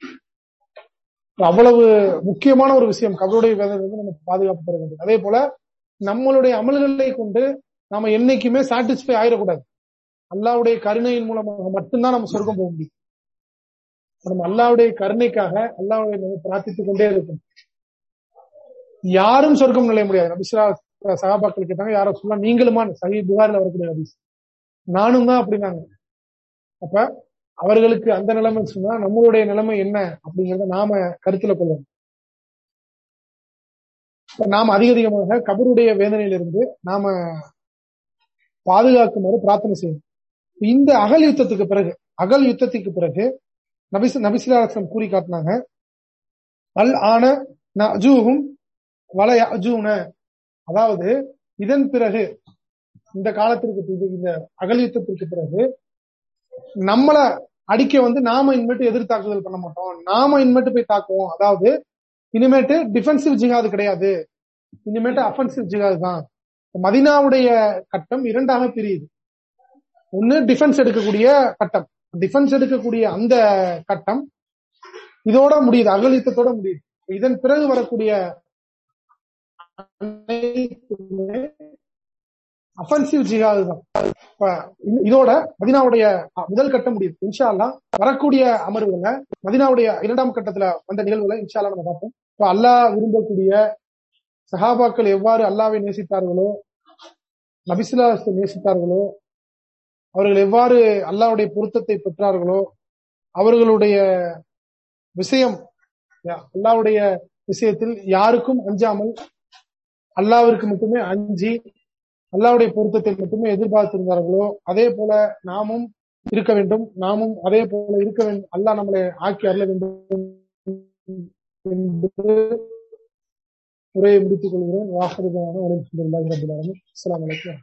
Speaker 1: அவ்வளவு முக்கியமான ஒரு விஷயம் கபருடைய வேதனையிலிருந்து நம்ம பாதுகாப்பு பெற வேண்டும். அதே போல நம்மளுடைய அமல்களை கொண்டு நாம என்னைக்குமே சாட்டிஸ்பை ஆயிடக்கூடாது. அல்லாவுடைய கருணையின் மூலமாக மட்டும்தான் நம்ம சொர்க்கம் போக முடியும். நம்ம அல்லாவுடைய கருணைக்காக அல்லாவுடைய நம்ம பிரார்த்தித்துக் கொண்டே இருக்கும் யாரும் சொர்க்கம் நுழைய முடியாது. நபிசுல்லா சகாபாக்கள் கேட்டாங்க யாரோ சொல்ல நீங்களுமா? சகி புகாரில் வரக்கூடிய ஹதீஸ். நானும் தான் அப்படின்னாங்க. அப்ப அவர்களுக்கு அந்த நிலைமை சொன்னா நம்மளுடைய நிலைமை என்ன அப்படிங்கறத நாம கருத்துல கொள்ளணும். நாம் அதிக அதிகமாக கபருடைய வேதனையிலிருந்து நாம பாதுகாக்குமாறு பிரார்த்தனை செய்யணும். இந்த அகல் யுத்தத்துக்கு பிறகு அகல் யுத்தத்துக்கு பிறகு நபிஸ் நபிசிலாசம் கூறி காட்டினாங்க. அல் ஆன அஜூவும் வல அஜூன அதாவது இதன் பிறகு இந்த காலத்திற்கு இந்த அகல் யுத்தத்திற்கு பிறகு நம்மள அடிக்க வந்து நாம இனிமேட்டு எதிர் தாக்குதல் பண்ண மாட்டோம். நாம இனிமேட்டு போய் தாக்குவோம். அதாவது இனிமேட்டு டிஃபென்சிவ் ஜிகாது கிடையாது. இனிமேட்டு அஃபென்சிவ் ஜிகாது தான். மதினாவுடைய கட்டம் இரண்டாக பிரியுது. ஒன்னு டிஃபென்ஸ் எடுக்கக்கூடிய கட்டம். டிஃபென்ஸ் எடுக்கக்கூடிய அந்த கட்டம் இதோட முடியுது அகலித்தத்தோட முடியுது. இதன் பிறகு வரக்கூடிய அஃபென்சிவ் ஜிகாது தான். இதோட மதினாவுடைய முதல் கட்டம் முடியுது. இன்ஷா அல்லா வரக்கூடிய அமர்வுல மதினாவுடைய இரண்டாம் கட்டத்துல வந்த நிகழ்வுகளை இன்ஷால்லா நம்ம பார்ப்போம். இப்போ அல்லாஹ் விரும்பக்கூடிய சஹாபாக்கள் எவ்வாறு அல்லாவை நேசித்தார்களோ நபிசுல்லா நேசித்தார்களோ அவர்கள் எவ்வாறு அல்லாவுடைய பொருத்தத்தை பெற்றார்களோ அவர்களுடைய விஷயம் அல்லாவுடைய விஷயத்தில் யாருக்கும் அஞ்சாமல் அல்லாவிற்கு மட்டுமே அஞ்சி அல்லாவுடைய பொருத்தத்தை மட்டுமே எதிர்பார்த்திருந்தார்களோ அதே போல நாமும் இருக்க வேண்டும். நாமும் அதே போல இருக்க வேண்டும். அல்லாஹ் நம்மளை ஆக்கி அருள வேண்டும் என்று உரையை முடித்துக் கொள்கிறேன். வாசகமான அஸ்லாம் வலைக்கம்